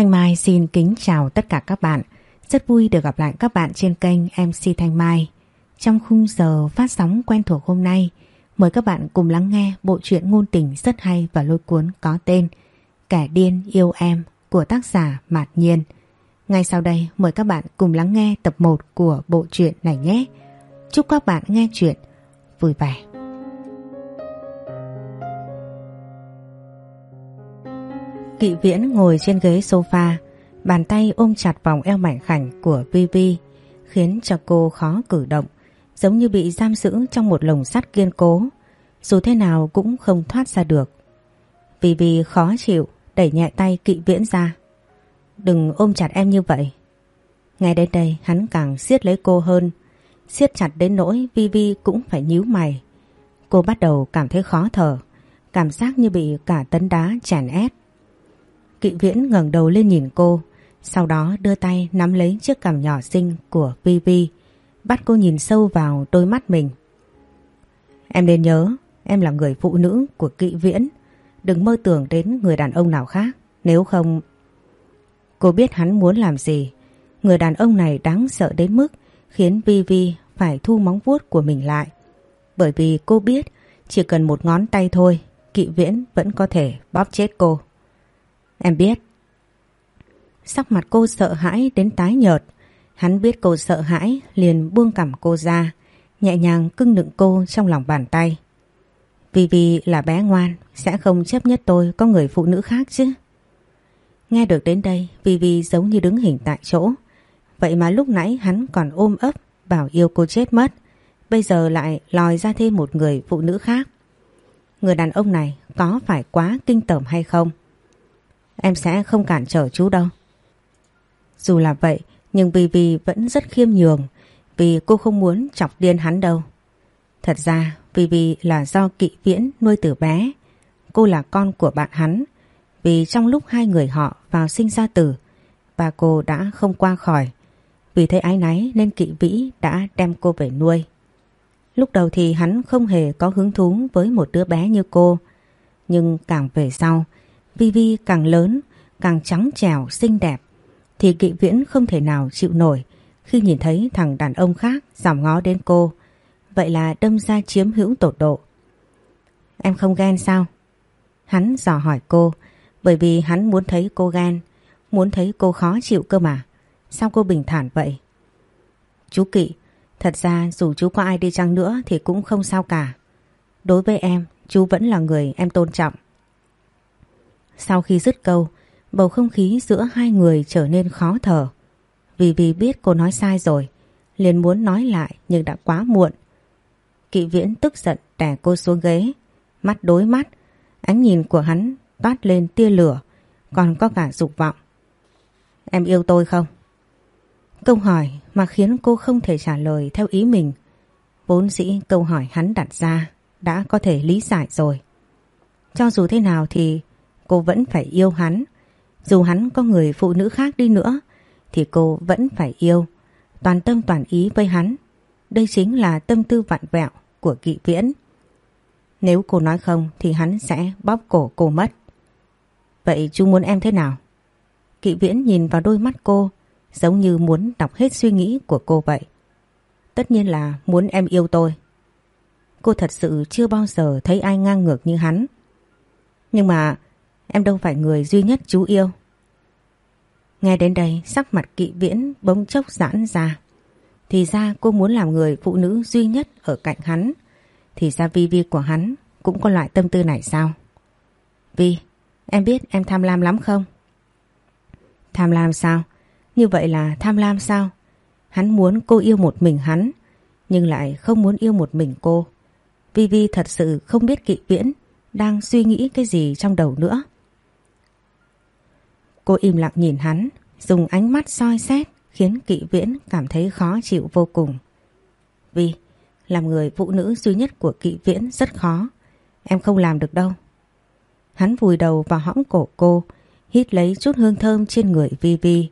Thanh Mai xin kính chào tất cả các bạn. Rất vui được gặp lại các bạn trên kênh MC Thanh Mai. Trong khung giờ phát sóng quen thuộc hôm nay, mời các bạn cùng lắng nghe bộ truyện ngôn tình rất hay và lôi cuốn có tên Kẻ điên yêu em của tác giả Mạt Nhiên. Ngay sau đây mời các bạn cùng lắng nghe tập 1 của bộ truyện này nhé. Chúc các bạn nghe chuyện vui vẻ. Kỵ Viễn ngồi trên ghế sofa, bàn tay ôm chặt vòng eo mảnh khảnh của Vivi, khiến cho cô khó cử động, giống như bị giam giữ trong một lồng sắt kiên cố, dù thế nào cũng không thoát ra được. Vivi khó chịu, đẩy nhẹ tay Kỵ Viễn ra. Đừng ôm chặt em như vậy. Ngay đến đây hắn càng siết lấy cô hơn, siết chặt đến nỗi Vivi cũng phải nhíu mày. Cô bắt đầu cảm thấy khó thở, cảm giác như bị cả tấn đá chèn ép. Kỵ viễn ngẩng đầu lên nhìn cô, sau đó đưa tay nắm lấy chiếc cằm nhỏ xinh của Vivi, bắt cô nhìn sâu vào đôi mắt mình. Em nên nhớ, em là người phụ nữ của kỵ viễn, đừng mơ tưởng đến người đàn ông nào khác, nếu không... Cô biết hắn muốn làm gì, người đàn ông này đáng sợ đến mức khiến Vivi phải thu móng vuốt của mình lại. Bởi vì cô biết chỉ cần một ngón tay thôi, kỵ viễn vẫn có thể bóp chết cô. Em biết. Sắc mặt cô sợ hãi đến tái nhợt. Hắn biết cô sợ hãi liền buông cằm cô ra, nhẹ nhàng cưng nựng cô trong lòng bàn tay. Vì vì là bé ngoan, sẽ không chấp nhất tôi có người phụ nữ khác chứ. Nghe được đến đây, Vì Vì giống như đứng hình tại chỗ. Vậy mà lúc nãy hắn còn ôm ấp, bảo yêu cô chết mất. Bây giờ lại lòi ra thêm một người phụ nữ khác. Người đàn ông này có phải quá kinh tởm hay không? Em sẽ không cản trở chú đâu. Dù là vậy, nhưng Vivi vẫn rất khiêm nhường vì cô không muốn chọc điên hắn đâu. Thật ra Vivi là do kỵ viễn nuôi từ bé. Cô là con của bạn hắn vì trong lúc hai người họ vào sinh ra tử bà cô đã không qua khỏi. Vì thấy ái náy nên kỵ vĩ đã đem cô về nuôi. Lúc đầu thì hắn không hề có hứng thú với một đứa bé như cô. Nhưng càng về sau, Vivi càng lớn, càng trắng trẻo, xinh đẹp thì kỵ viễn không thể nào chịu nổi khi nhìn thấy thằng đàn ông khác dòm ngó đến cô. Vậy là đâm ra chiếm hữu tột độ. Em không ghen sao? Hắn dò hỏi cô bởi vì hắn muốn thấy cô ghen, muốn thấy cô khó chịu cơ mà. Sao cô bình thản vậy? Chú Kỵ, thật ra dù chú có ai đi chăng nữa thì cũng không sao cả. Đối với em, chú vẫn là người em tôn trọng. Sau khi dứt câu, bầu không khí giữa hai người trở nên khó thở. Vì vì biết cô nói sai rồi, liền muốn nói lại nhưng đã quá muộn. Kỵ viễn tức giận đè cô xuống ghế, mắt đối mắt, ánh nhìn của hắn toát lên tia lửa, còn có cả dục vọng. Em yêu tôi không? Câu hỏi mà khiến cô không thể trả lời theo ý mình. Vốn dĩ câu hỏi hắn đặt ra đã có thể lý giải rồi. Cho dù thế nào thì cô vẫn phải yêu hắn. Dù hắn có người phụ nữ khác đi nữa, thì cô vẫn phải yêu. Toàn tâm toàn ý với hắn. Đây chính là tâm tư vặn vẹo của kỵ viễn. Nếu cô nói không, thì hắn sẽ bóp cổ cô mất. Vậy chú muốn em thế nào? Kỵ viễn nhìn vào đôi mắt cô, giống như muốn đọc hết suy nghĩ của cô vậy. Tất nhiên là muốn em yêu tôi. Cô thật sự chưa bao giờ thấy ai ngang ngược như hắn. Nhưng mà Em đâu phải người duy nhất chú yêu. Nghe đến đây sắc mặt kỵ viễn bỗng chốc giãn ra. Thì ra cô muốn làm người phụ nữ duy nhất ở cạnh hắn. Thì ra Vi Vi của hắn cũng có loại tâm tư này sao? Vi, em biết em tham lam lắm không? Tham lam sao? Như vậy là tham lam sao? Hắn muốn cô yêu một mình hắn, nhưng lại không muốn yêu một mình cô. Vi Vi thật sự không biết kỵ viễn đang suy nghĩ cái gì trong đầu nữa. Cô im lặng nhìn hắn, dùng ánh mắt soi xét khiến kỵ viễn cảm thấy khó chịu vô cùng. Vì làm người phụ nữ duy nhất của kỵ viễn rất khó. Em không làm được đâu. Hắn vùi đầu vào hõng cổ cô, hít lấy chút hương thơm trên người Vi Vi.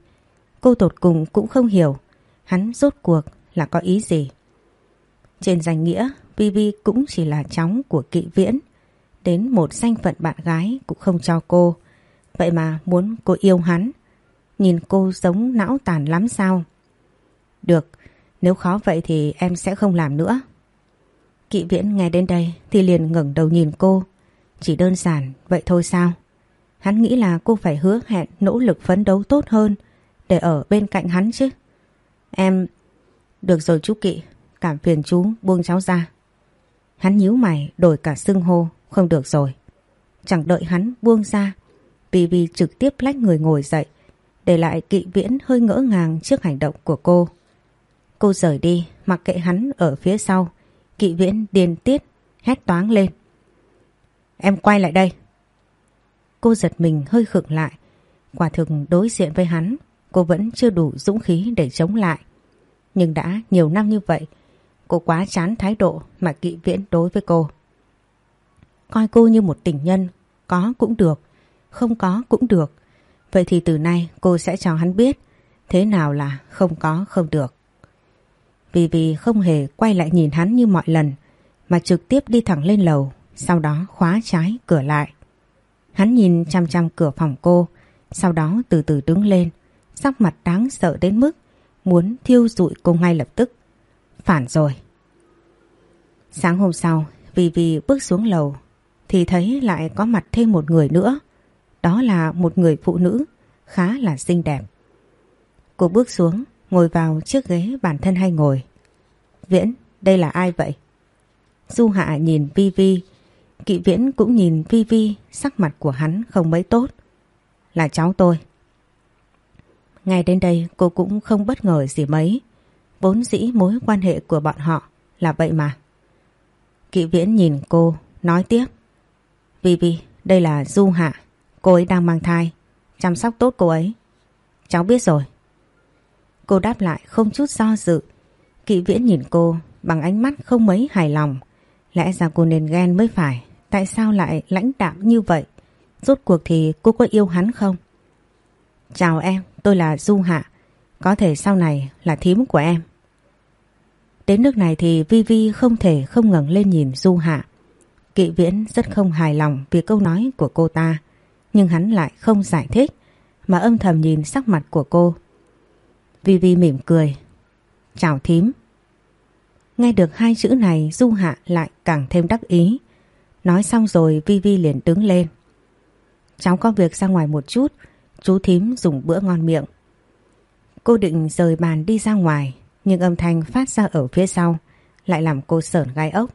Cô tột cùng cũng không hiểu hắn rốt cuộc là có ý gì. Trên danh nghĩa, Vi Vi cũng chỉ là cháu của kỵ viễn. Đến một danh phận bạn gái cũng không cho cô. Vậy mà muốn cô yêu hắn, nhìn cô giống não tàn lắm sao? Được, nếu khó vậy thì em sẽ không làm nữa. Kỵ viễn nghe đến đây thì liền ngẩng đầu nhìn cô. Chỉ đơn giản vậy thôi sao? Hắn nghĩ là cô phải hứa hẹn nỗ lực phấn đấu tốt hơn để ở bên cạnh hắn chứ. Em... Được rồi chú Kỵ, cảm phiền chú buông cháu ra. Hắn nhíu mày đổi cả xưng hô, không được rồi. Chẳng đợi hắn buông ra, Bibi trực tiếp lách người ngồi dậy, để lại kỵ viễn hơi ngỡ ngàng trước hành động của cô. Cô rời đi, mặc kệ hắn ở phía sau, kỵ viễn điên tiết, hét toáng lên. Em quay lại đây. Cô giật mình hơi khựng lại, quả thực đối diện với hắn, cô vẫn chưa đủ dũng khí để chống lại. Nhưng đã nhiều năm như vậy, cô quá chán thái độ mà kỵ viễn đối với cô. Coi cô như một tình nhân, có cũng được, không có cũng được. Vậy thì từ nay cô sẽ cho hắn biết thế nào là không có không được. Vì vì không hề quay lại nhìn hắn như mọi lần mà trực tiếp đi thẳng lên lầu, sau đó khóa trái cửa lại. Hắn nhìn chăm chăm cửa phòng cô, sau đó từ từ đứng lên, sắc mặt đáng sợ đến mức muốn thiêu rụi cô ngay lập tức. Phản rồi. Sáng hôm sau, Vì Vì bước xuống lầu thì thấy lại có mặt thêm một người nữa. Đó là một người phụ nữ khá là xinh đẹp. Cô bước xuống, ngồi vào chiếc ghế bản thân hay ngồi. Viễn, đây là ai vậy? Du Hạ nhìn Vi Vi, Kỵ Viễn cũng nhìn Vi Vi, sắc mặt của hắn không mấy tốt. Là cháu tôi. Ngay đến đây cô cũng không bất ngờ gì mấy. Vốn dĩ mối quan hệ của bọn họ là vậy mà. Kỵ Viễn nhìn cô, nói tiếp. Vi Vi, đây là Du Hạ, cô ấy đang mang thai, chăm sóc tốt cô ấy. Cháu biết rồi. Cô đáp lại không chút do dự. Kỵ Viễn nhìn cô bằng ánh mắt không mấy hài lòng. Lẽ ra cô nên ghen mới phải. Tại sao lại lãnh đạm như vậy? Rốt cuộc thì cô có yêu hắn không? Chào em, tôi là Du Hạ. Có thể sau này là thím của em. Đến nước này thì Vi Vi không thể không ngẩng lên nhìn Du Hạ. Kỵ Viễn rất không hài lòng vì câu nói của cô ta. Nhưng hắn lại không giải thích mà âm thầm nhìn sắc mặt của cô. Vi Vi mỉm cười. Chào thím. Nghe được hai chữ này Du Hạ lại càng thêm đắc ý. Nói xong rồi Vi Vi liền đứng lên. Cháu có việc ra ngoài một chút, chú thím dùng bữa ngon miệng. Cô định rời bàn đi ra ngoài, nhưng âm thanh phát ra ở phía sau, lại làm cô sởn gai ốc.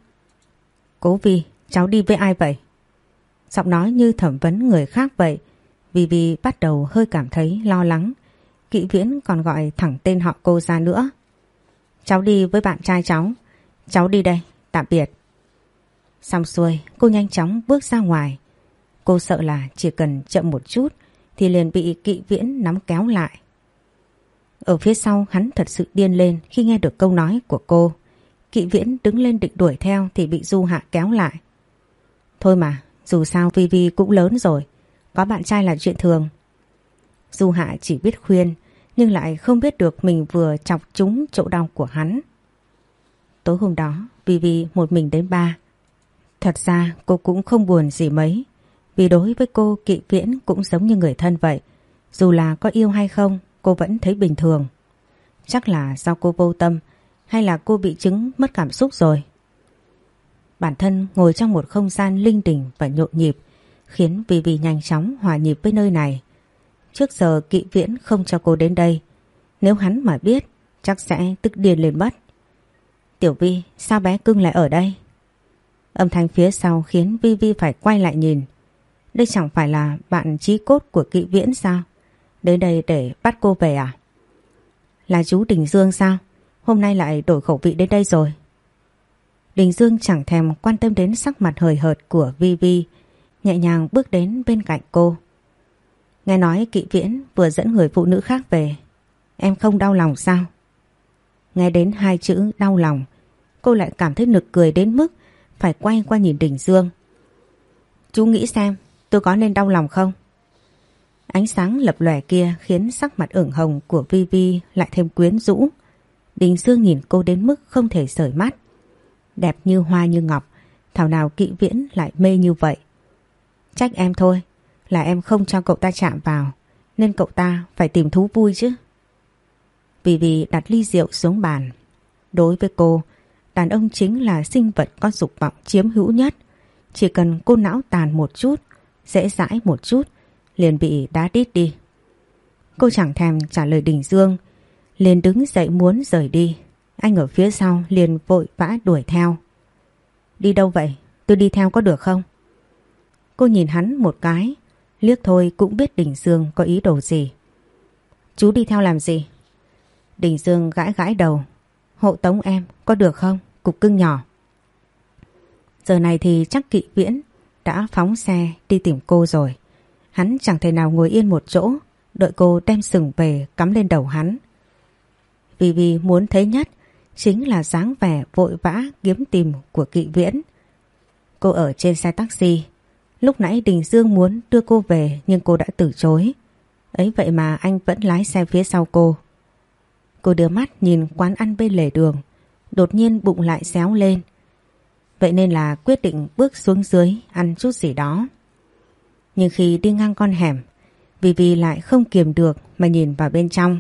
Cố Vi, cháu đi với ai vậy? Giọng nói như thẩm vấn người khác vậy, vì bắt đầu hơi cảm thấy lo lắng. Kỵ Viễn còn gọi thẳng tên họ cô ra nữa. Cháu đi với bạn trai cháu. Cháu đi đây, tạm biệt. Xong xuôi, cô nhanh chóng bước ra ngoài. Cô sợ là chỉ cần chậm một chút thì liền bị kỵ viễn nắm kéo lại. Ở phía sau hắn thật sự điên lên khi nghe được câu nói của cô. Kỵ viễn đứng lên định đuổi theo thì bị Du Hạ kéo lại. Thôi mà, dù sao Vi Vi cũng lớn rồi. Có bạn trai là chuyện thường. Du Hạ chỉ biết khuyên nhưng lại không biết được mình vừa chọc trúng chỗ đau của hắn. Tối hôm đó, Vi Vi một mình đến ba. Thật ra cô cũng không buồn gì mấy, vì đối với cô kỵ viễn cũng giống như người thân vậy. Dù là có yêu hay không, cô vẫn thấy bình thường. Chắc là do cô vô tâm hay là cô bị chứng mất cảm xúc rồi. Bản thân ngồi trong một không gian linh đình và nhộn nhịp khiến Vi Vi nhanh chóng hòa nhịp với nơi này. Trước giờ kỵ viễn không cho cô đến đây. Nếu hắn mà biết, chắc sẽ tức điên lên mất. Tiểu Vi, sao bé cưng lại ở đây? Âm thanh phía sau khiến Vi Vi phải quay lại nhìn. Đây chẳng phải là bạn trí cốt của kỵ viễn sao? Đến đây để bắt cô về à? Là chú Đình Dương sao? Hôm nay lại đổi khẩu vị đến đây rồi. Đình Dương chẳng thèm quan tâm đến sắc mặt hời hợt của Vi Vi, nhẹ nhàng bước đến bên cạnh cô. Nghe nói kỵ viễn vừa dẫn người phụ nữ khác về. Em không đau lòng sao? Nghe đến hai chữ đau lòng, cô lại cảm thấy nực cười đến mức phải quay qua nhìn Đình Dương. Chú nghĩ xem, tôi có nên đau lòng không? Ánh sáng lập lòe kia khiến sắc mặt ửng hồng của Vi Vi lại thêm quyến rũ. Đình Dương nhìn cô đến mức không thể rời mắt. Đẹp như hoa như ngọc, thảo nào kỵ viễn lại mê như vậy. Trách em thôi, là em không cho cậu ta chạm vào nên cậu ta phải tìm thú vui chứ. Vì vì đặt ly rượu xuống bàn. Đối với cô, đàn ông chính là sinh vật có dục vọng chiếm hữu nhất. Chỉ cần cô não tàn một chút, dễ dãi một chút, liền bị đá đít đi. Cô chẳng thèm trả lời Đình Dương, liền đứng dậy muốn rời đi. Anh ở phía sau liền vội vã đuổi theo. Đi đâu vậy? Tôi đi theo có được không? Cô nhìn hắn một cái, liếc thôi cũng biết Đình Dương có ý đồ gì. Chú đi theo làm gì? Đình Dương gãi gãi đầu. Hộ tống em, có được không? Cục cưng nhỏ. Giờ này thì chắc kỵ viễn đã phóng xe đi tìm cô rồi. Hắn chẳng thể nào ngồi yên một chỗ, đợi cô đem sừng về cắm lên đầu hắn. Vì vì muốn thấy nhất chính là dáng vẻ vội vã kiếm tìm của kỵ viễn. Cô ở trên xe taxi. Lúc nãy Đình Dương muốn đưa cô về nhưng cô đã từ chối. Ấy vậy mà anh vẫn lái xe phía sau cô. Cô đưa mắt nhìn quán ăn bên lề đường. Đột nhiên bụng lại xéo lên. Vậy nên là quyết định bước xuống dưới ăn chút gì đó. Nhưng khi đi ngang con hẻm, Vì Vì lại không kiềm được mà nhìn vào bên trong.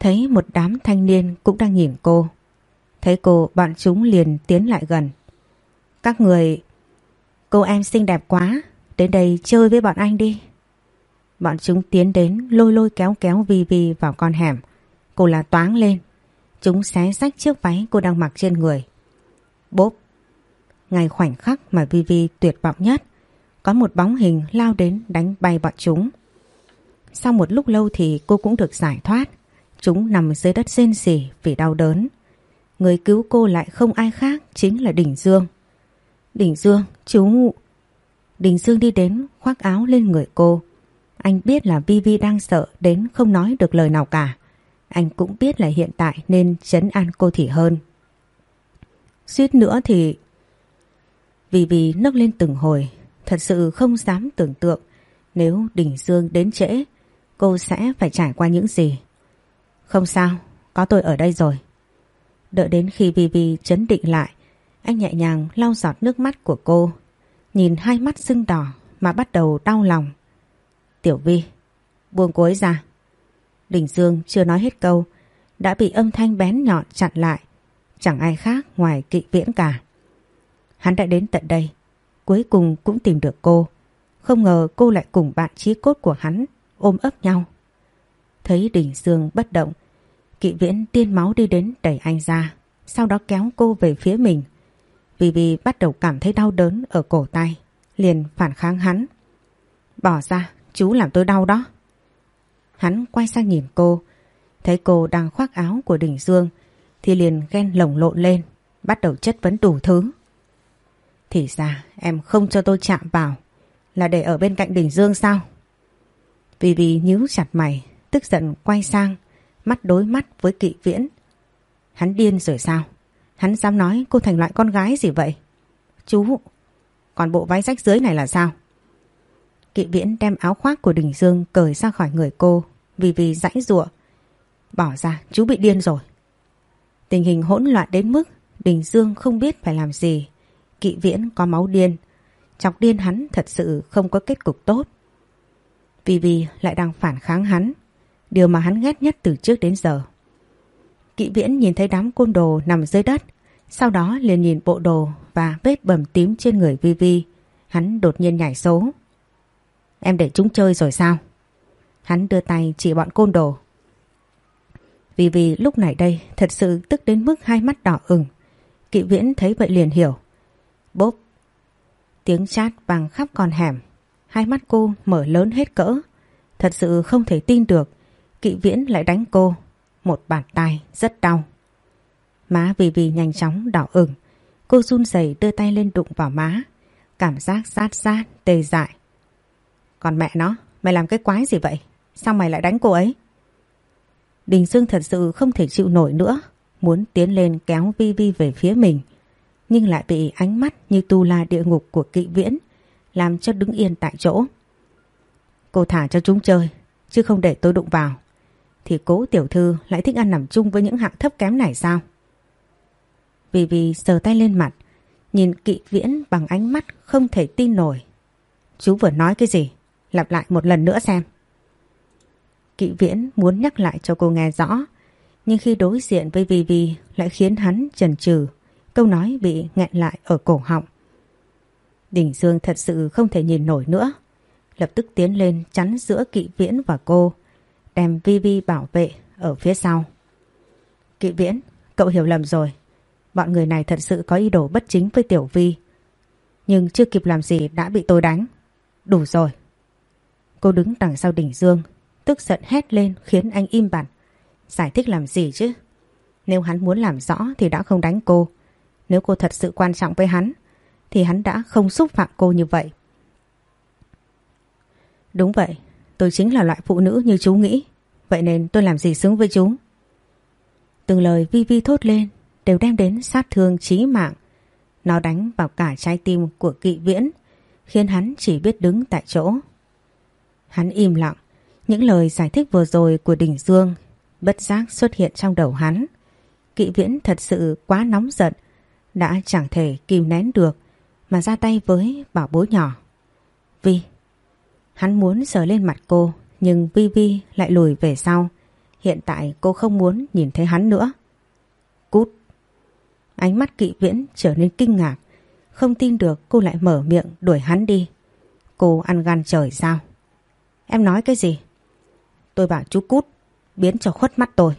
Thấy một đám thanh niên cũng đang nhìn cô. Thấy cô bọn chúng liền tiến lại gần. Các người... Cô em xinh đẹp quá, đến đây chơi với bọn anh đi. Bọn chúng tiến đến lôi lôi kéo kéo Vi Vi vào con hẻm. Cô là toáng lên. Chúng xé rách chiếc váy cô đang mặc trên người. Bốp. Ngay khoảnh khắc mà Vi Vi tuyệt vọng nhất, có một bóng hình lao đến đánh bay bọn chúng. Sau một lúc lâu thì cô cũng được giải thoát. Chúng nằm dưới đất rên rỉ vì đau đớn. Người cứu cô lại không ai khác chính là Đình Dương. Đình Dương, chú... Đình Dương đi đến khoác áo lên người cô. Anh biết là Vi Vi đang sợ đến không nói được lời nào cả. Anh cũng biết là hiện tại nên chấn an cô thì hơn. Suýt nữa thì... Vì vì nấc lên từng hồi, thật sự không dám tưởng tượng nếu Đình Dương đến trễ, cô sẽ phải trải qua những gì. Không sao, có tôi ở đây rồi. Đợi đến khi Vi Vi chấn định lại, anh nhẹ nhàng lau giọt nước mắt của cô, nhìn hai mắt sưng đỏ mà bắt đầu đau lòng. Tiểu Vi, buông cô ấy ra. Đình Dương chưa nói hết câu, đã bị âm thanh bén nhọn chặn lại, chẳng ai khác ngoài kỵ viễn cả. Hắn đã đến tận đây, cuối cùng cũng tìm được cô. Không ngờ cô lại cùng bạn chí cốt của hắn ôm ấp nhau. Thấy Đình Dương bất động, Kỵ viễn tiên máu đi đến đẩy anh ra, sau đó kéo cô về phía mình. Vì vì bắt đầu cảm thấy đau đớn ở cổ tay, liền phản kháng hắn. Bỏ ra, chú làm tôi đau đó. Hắn quay sang nhìn cô, thấy cô đang khoác áo của Đình Dương, thì liền ghen lồng lộn lên, bắt đầu chất vấn đủ thứ. Thì ra em không cho tôi chạm vào, là để ở bên cạnh Đình Dương sao? Vì vì nhíu chặt mày, tức giận quay sang, mắt đối mắt với kỵ viễn. Hắn điên rồi sao? Hắn dám nói cô thành loại con gái gì vậy? Chú, còn bộ váy rách dưới này là sao? Kỵ viễn đem áo khoác của Đình Dương cởi ra khỏi người cô vì vì dãy ruộng. Bỏ ra, chú bị điên rồi. Tình hình hỗn loạn đến mức Đình Dương không biết phải làm gì. Kỵ viễn có máu điên. Chọc điên hắn thật sự không có kết cục tốt. Vì vì lại đang phản kháng hắn điều mà hắn ghét nhất từ trước đến giờ. Kỵ viễn nhìn thấy đám côn đồ nằm dưới đất, sau đó liền nhìn bộ đồ và vết bầm tím trên người Vi Vi. Hắn đột nhiên nhảy số. Em để chúng chơi rồi sao? Hắn đưa tay chỉ bọn côn đồ. Vì vì lúc này đây thật sự tức đến mức hai mắt đỏ ửng. Kỵ viễn thấy vậy liền hiểu. Bốp. Tiếng chát vang khắp con hẻm. Hai mắt cô mở lớn hết cỡ. Thật sự không thể tin được Kỵ viễn lại đánh cô. Một bàn tay rất đau. Má vì vì nhanh chóng đỏ ửng. Cô run rẩy đưa tay lên đụng vào má. Cảm giác sát sát tê dại. Còn mẹ nó, Mày làm cái quái gì vậy? Sao mày lại đánh cô ấy? Đình Dương thật sự không thể chịu nổi nữa. Muốn tiến lên kéo Vi Vi về phía mình. Nhưng lại bị ánh mắt như tu la địa ngục của kỵ viễn Làm cho đứng yên tại chỗ. Cô thả cho chúng chơi, Chứ không để tôi đụng vào thì cố tiểu thư lại thích ăn nằm chung với những hạng thấp kém này sao? Vì vì sờ tay lên mặt, nhìn kỵ viễn bằng ánh mắt không thể tin nổi. Chú vừa nói cái gì? Lặp lại một lần nữa xem. Kỵ Viễn muốn nhắc lại cho cô nghe rõ, nhưng khi đối diện với Vì Vì lại khiến hắn chần chừ, câu nói bị nghẹn lại ở cổ họng. Đình Dương thật sự không thể nhìn nổi nữa, lập tức tiến lên chắn giữa Kỵ Viễn và cô, đem Vi Vi bảo vệ ở phía sau. Kỵ Viễn, cậu hiểu lầm rồi. Bọn người này thật sự có ý đồ bất chính với Tiểu Vi. Nhưng chưa kịp làm gì đã bị tôi đánh. Đủ rồi. Cô đứng đằng sau đỉnh Dương, tức giận hét lên khiến anh im bặt. Giải thích làm gì chứ? Nếu hắn muốn làm rõ thì đã không đánh cô. Nếu cô thật sự quan trọng với hắn, thì hắn đã không xúc phạm cô như vậy. Đúng vậy, tôi chính là loại phụ nữ như chú nghĩ. Vậy nên tôi làm gì xứng với chú? Từng lời Vi Vi thốt lên đều đem đến sát thương chí mạng. Nó đánh vào cả trái tim của kỵ viễn, khiến hắn chỉ biết đứng tại chỗ. Hắn im lặng, những lời giải thích vừa rồi của Đình Dương bất giác xuất hiện trong đầu hắn. Kỵ viễn thật sự quá nóng giận, đã chẳng thể kìm nén được mà ra tay với bảo bối nhỏ. Vi. Hắn muốn sờ lên mặt cô, nhưng Vi Vi lại lùi về sau. Hiện tại cô không muốn nhìn thấy hắn nữa. Cút. Ánh mắt kỵ viễn trở nên kinh ngạc. Không tin được cô lại mở miệng đuổi hắn đi. Cô ăn gan trời sao? Em nói cái gì? Tôi bảo chú cút, biến cho khuất mắt tôi.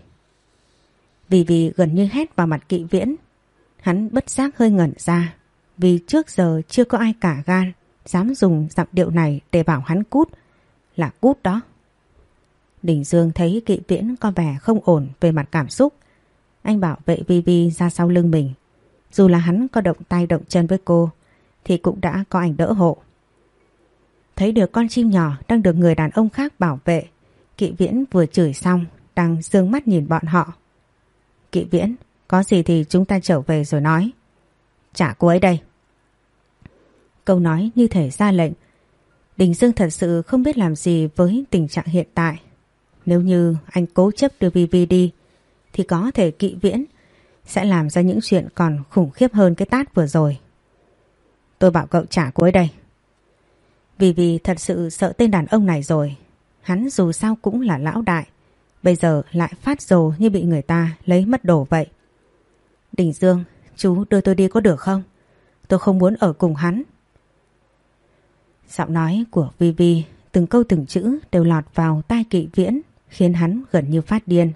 Vì vì gần như hét vào mặt kỵ viễn. Hắn bất giác hơi ngẩn ra. Vì trước giờ chưa có ai cả gan dám dùng giọng điệu này để bảo hắn cút. Là cút đó. Đình Dương thấy kỵ viễn có vẻ không ổn về mặt cảm xúc. Anh bảo vệ Vi Vi ra sau lưng mình. Dù là hắn có động tay động chân với cô thì cũng đã có ảnh đỡ hộ. Thấy được con chim nhỏ đang được người đàn ông khác bảo vệ. Kỵ viễn vừa chửi xong đang dương mắt nhìn bọn họ. Kỵ viễn, có gì thì chúng ta trở về rồi nói. Trả cô ấy đây. Câu nói như thể ra lệnh. Đình Dương thật sự không biết làm gì với tình trạng hiện tại. Nếu như anh cố chấp đưa Vivi đi thì có thể kỵ viễn sẽ làm ra những chuyện còn khủng khiếp hơn cái tát vừa rồi. Tôi bảo cậu trả cô ấy đây. Vì vì thật sự sợ tên đàn ông này rồi. Hắn dù sao cũng là lão đại. Bây giờ lại phát dồ như bị người ta lấy mất đồ vậy. Đình Dương, chú đưa tôi đi có được không? Tôi không muốn ở cùng hắn. Giọng nói của Vivi từng câu từng chữ đều lọt vào tai kỵ viễn khiến hắn gần như phát điên.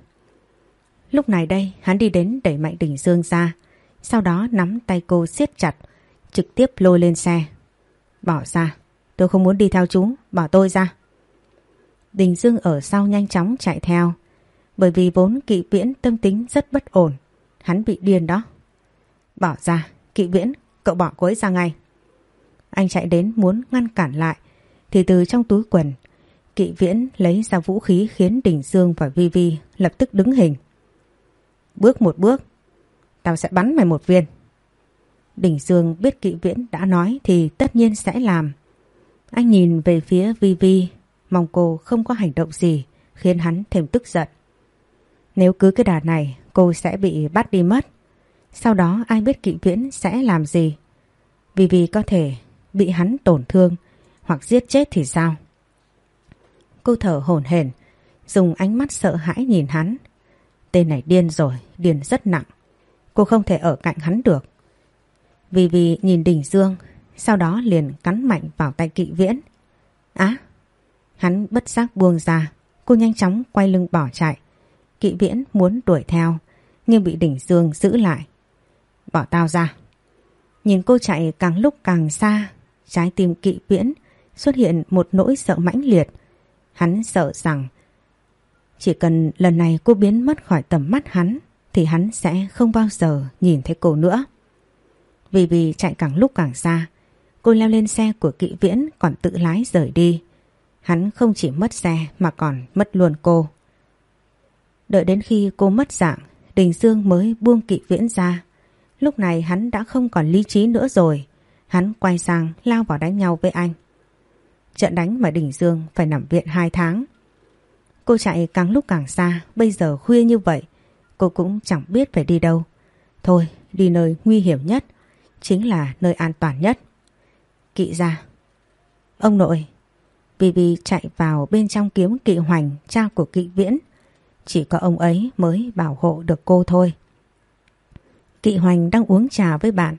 Lúc này đây hắn đi đến đẩy mạnh đỉnh dương ra sau đó nắm tay cô siết chặt trực tiếp lôi lên xe. Bỏ ra, tôi không muốn đi theo chú, bỏ tôi ra. Đình Dương ở sau nhanh chóng chạy theo bởi vì vốn kỵ viễn tâm tính rất bất ổn. Hắn bị điên đó. Bỏ ra, kỵ viễn, cậu bỏ cô ấy ra ngay. Anh chạy đến muốn ngăn cản lại thì từ trong túi quần Kỵ viễn lấy ra vũ khí khiến Đình Dương và Vi Vi lập tức đứng hình. Bước một bước, tao sẽ bắn mày một viên. Đình Dương biết kỵ viễn đã nói thì tất nhiên sẽ làm. Anh nhìn về phía Vi Vi, mong cô không có hành động gì khiến hắn thêm tức giận. Nếu cứ cái đà này cô sẽ bị bắt đi mất. Sau đó ai biết kỵ viễn sẽ làm gì? Vì vì có thể bị hắn tổn thương hoặc giết chết thì sao? Cô thở hổn hển, dùng ánh mắt sợ hãi nhìn hắn. Tên này điên rồi, điên rất nặng. Cô không thể ở cạnh hắn được. Vì vì nhìn đỉnh dương, sau đó liền cắn mạnh vào tay kỵ viễn. Á! hắn bất giác buông ra, cô nhanh chóng quay lưng bỏ chạy. Kỵ viễn muốn đuổi theo, nhưng bị đỉnh dương giữ lại. Bỏ tao ra. Nhìn cô chạy càng lúc càng xa, trái tim kỵ viễn xuất hiện một nỗi sợ mãnh liệt. Hắn sợ rằng chỉ cần lần này cô biến mất khỏi tầm mắt hắn thì hắn sẽ không bao giờ nhìn thấy cô nữa. Vì vì chạy càng lúc càng xa, cô leo lên xe của kỵ viễn còn tự lái rời đi. Hắn không chỉ mất xe mà còn mất luôn cô. Đợi đến khi cô mất dạng, Đình Dương mới buông kỵ viễn ra. Lúc này hắn đã không còn lý trí nữa rồi. Hắn quay sang lao vào đánh nhau với anh. Trận đánh mà Đình Dương phải nằm viện 2 tháng. Cô chạy càng lúc càng xa, bây giờ khuya như vậy, cô cũng chẳng biết phải đi đâu. Thôi, đi nơi nguy hiểm nhất, chính là nơi an toàn nhất. Kỵ ra. Ông nội, Vivi chạy vào bên trong kiếm kỵ hoành cha của kỵ viễn. Chỉ có ông ấy mới bảo hộ được cô thôi. Kỵ hoành đang uống trà với bạn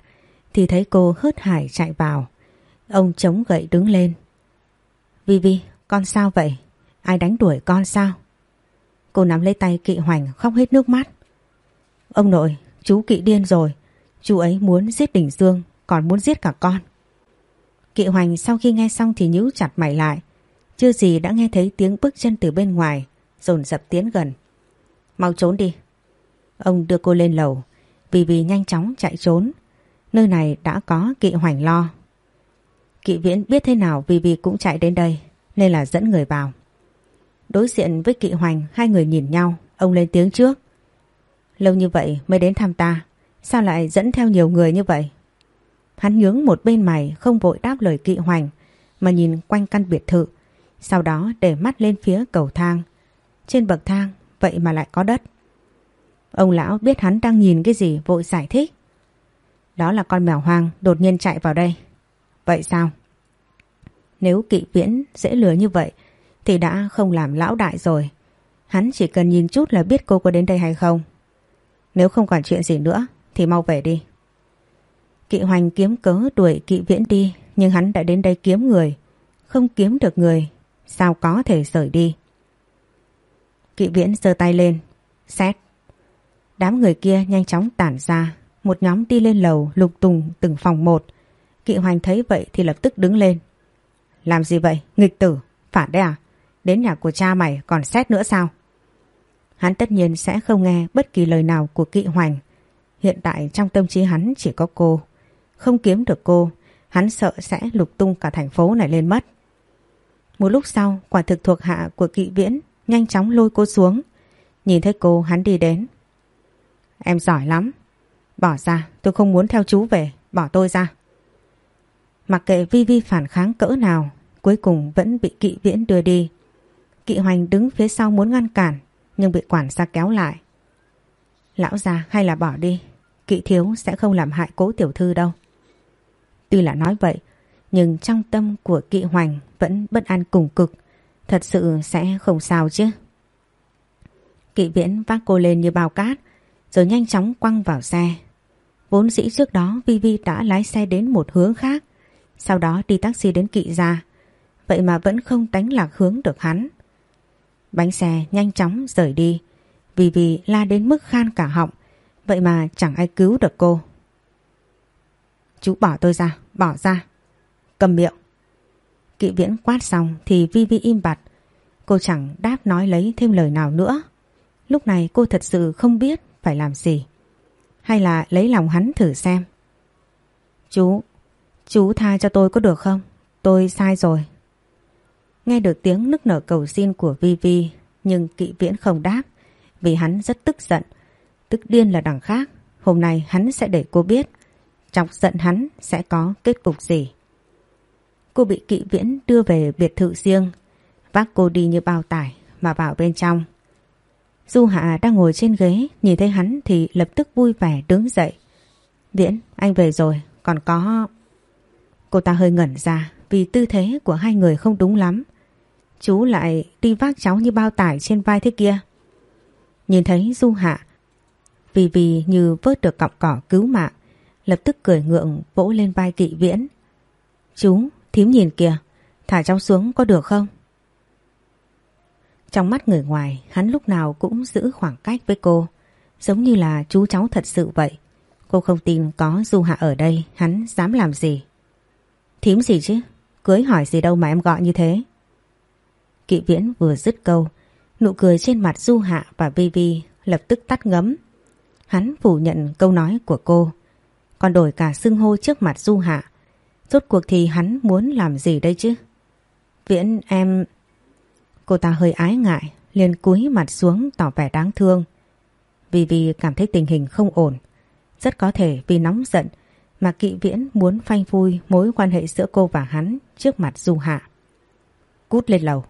thì thấy cô hớt hải chạy vào. Ông chống gậy đứng lên. Vi Vi, con sao vậy? Ai đánh đuổi con sao? Cô nắm lấy tay kỵ hoành khóc hết nước mắt. Ông nội, chú kỵ điên rồi. Chú ấy muốn giết Đình Dương, còn muốn giết cả con. Kỵ hoành sau khi nghe xong thì nhíu chặt mày lại. Chưa gì đã nghe thấy tiếng bước chân từ bên ngoài, dồn dập tiến gần. Mau trốn đi. Ông đưa cô lên lầu, vì vì nhanh chóng chạy trốn. Nơi này đã có kỵ hoành lo. Kỵ viễn biết thế nào vì vì cũng chạy đến đây, nên là dẫn người vào. Đối diện với kỵ hoành, hai người nhìn nhau, ông lên tiếng trước. Lâu như vậy mới đến thăm ta, sao lại dẫn theo nhiều người như vậy? Hắn nhướng một bên mày không vội đáp lời kỵ hoành, mà nhìn quanh căn biệt thự, sau đó để mắt lên phía cầu thang. Trên bậc thang, vậy mà lại có đất. Ông lão biết hắn đang nhìn cái gì vội giải thích. Đó là con mèo hoang, đột nhiên chạy vào đây. Vậy sao? Nếu kỵ viễn dễ lừa như vậy, thì đã không làm lão đại rồi. Hắn chỉ cần nhìn chút là biết cô có đến đây hay không. Nếu không còn chuyện gì nữa, thì mau về đi. Kỵ hoành kiếm cớ đuổi kỵ viễn đi, nhưng hắn đã đến đây kiếm người. Không kiếm được người, sao có thể rời đi. Kỵ viễn giơ tay lên. Xét. Đám người kia nhanh chóng tản ra. Một nhóm đi lên lầu lục tùng từng phòng một. Kỵ hoành thấy vậy thì lập tức đứng lên. Làm gì vậy? Nghịch tử. Phản đấy à? Đến nhà của cha mày còn xét nữa sao? Hắn tất nhiên sẽ không nghe bất kỳ lời nào của kỵ hoành. Hiện tại trong tâm trí hắn chỉ có cô. Không kiếm được cô, hắn sợ sẽ lục tung cả thành phố này lên mất. Một lúc sau, quả thực thuộc hạ của kỵ viễn nhanh chóng lôi cô xuống. Nhìn thấy cô hắn đi đến. Em giỏi lắm. Bỏ ra, tôi không muốn theo chú về, bỏ tôi ra. Mặc kệ Vi Vi phản kháng cỡ nào, cuối cùng vẫn bị kỵ viễn đưa đi. Kỵ hoành đứng phía sau muốn ngăn cản, nhưng bị quản gia kéo lại. Lão già hay là bỏ đi, kỵ thiếu sẽ không làm hại cố tiểu thư đâu. Tuy là nói vậy, nhưng trong tâm của kỵ hoành vẫn bất an cùng cực, thật sự sẽ không sao chứ. Kỵ viễn vác cô lên như bao cát, rồi nhanh chóng quăng vào xe. Vốn dĩ trước đó Vi Vi đã lái xe đến một hướng khác, sau đó đi taxi đến kỵ gia, vậy mà vẫn không đánh lạc hướng được hắn. Bánh xe nhanh chóng rời đi, vì vì la đến mức khan cả họng, vậy mà chẳng ai cứu được cô. Chú bỏ tôi ra, bỏ ra. Cầm miệng. Kỵ viễn quát xong thì Vi Vi im bặt. Cô chẳng đáp nói lấy thêm lời nào nữa. Lúc này cô thật sự không biết phải làm gì. Hay là lấy lòng hắn thử xem. Chú, chú tha cho tôi có được không? Tôi sai rồi. Nghe được tiếng nức nở cầu xin của Vi Vi nhưng kỵ viễn không đáp vì hắn rất tức giận. Tức điên là đằng khác. Hôm nay hắn sẽ để cô biết chọc giận hắn sẽ có kết cục gì. Cô bị kỵ viễn đưa về biệt thự riêng, vác cô đi như bao tải mà vào bên trong. Du Hạ đang ngồi trên ghế, nhìn thấy hắn thì lập tức vui vẻ đứng dậy. Viễn, anh về rồi, còn có... Cô ta hơi ngẩn ra vì tư thế của hai người không đúng lắm. Chú lại đi vác cháu như bao tải trên vai thế kia. Nhìn thấy Du Hạ, vì vì như vớt được cọng cỏ cứu mạng, lập tức cười ngượng vỗ lên vai kỵ viễn. Chú, thím nhìn kìa, thả cháu xuống có được không? Trong mắt người ngoài, hắn lúc nào cũng giữ khoảng cách với cô, giống như là chú cháu thật sự vậy. Cô không tin có Du Hạ ở đây, hắn dám làm gì? Thím gì chứ? Cưới hỏi gì đâu mà em gọi như thế? Kỵ viễn vừa dứt câu, nụ cười trên mặt Du Hạ và Vi Vi lập tức tắt ngấm. Hắn phủ nhận câu nói của cô, còn đổi cả xưng hô trước mặt Du Hạ. Rốt cuộc thì hắn muốn làm gì đây chứ? Viễn em... Cô ta hơi ái ngại, liền cúi mặt xuống tỏ vẻ đáng thương. Vì vì cảm thấy tình hình không ổn. Rất có thể vì nóng giận mà kỵ viễn muốn phanh phui mối quan hệ giữa cô và hắn trước mặt Du Hạ. Cút lên lầu.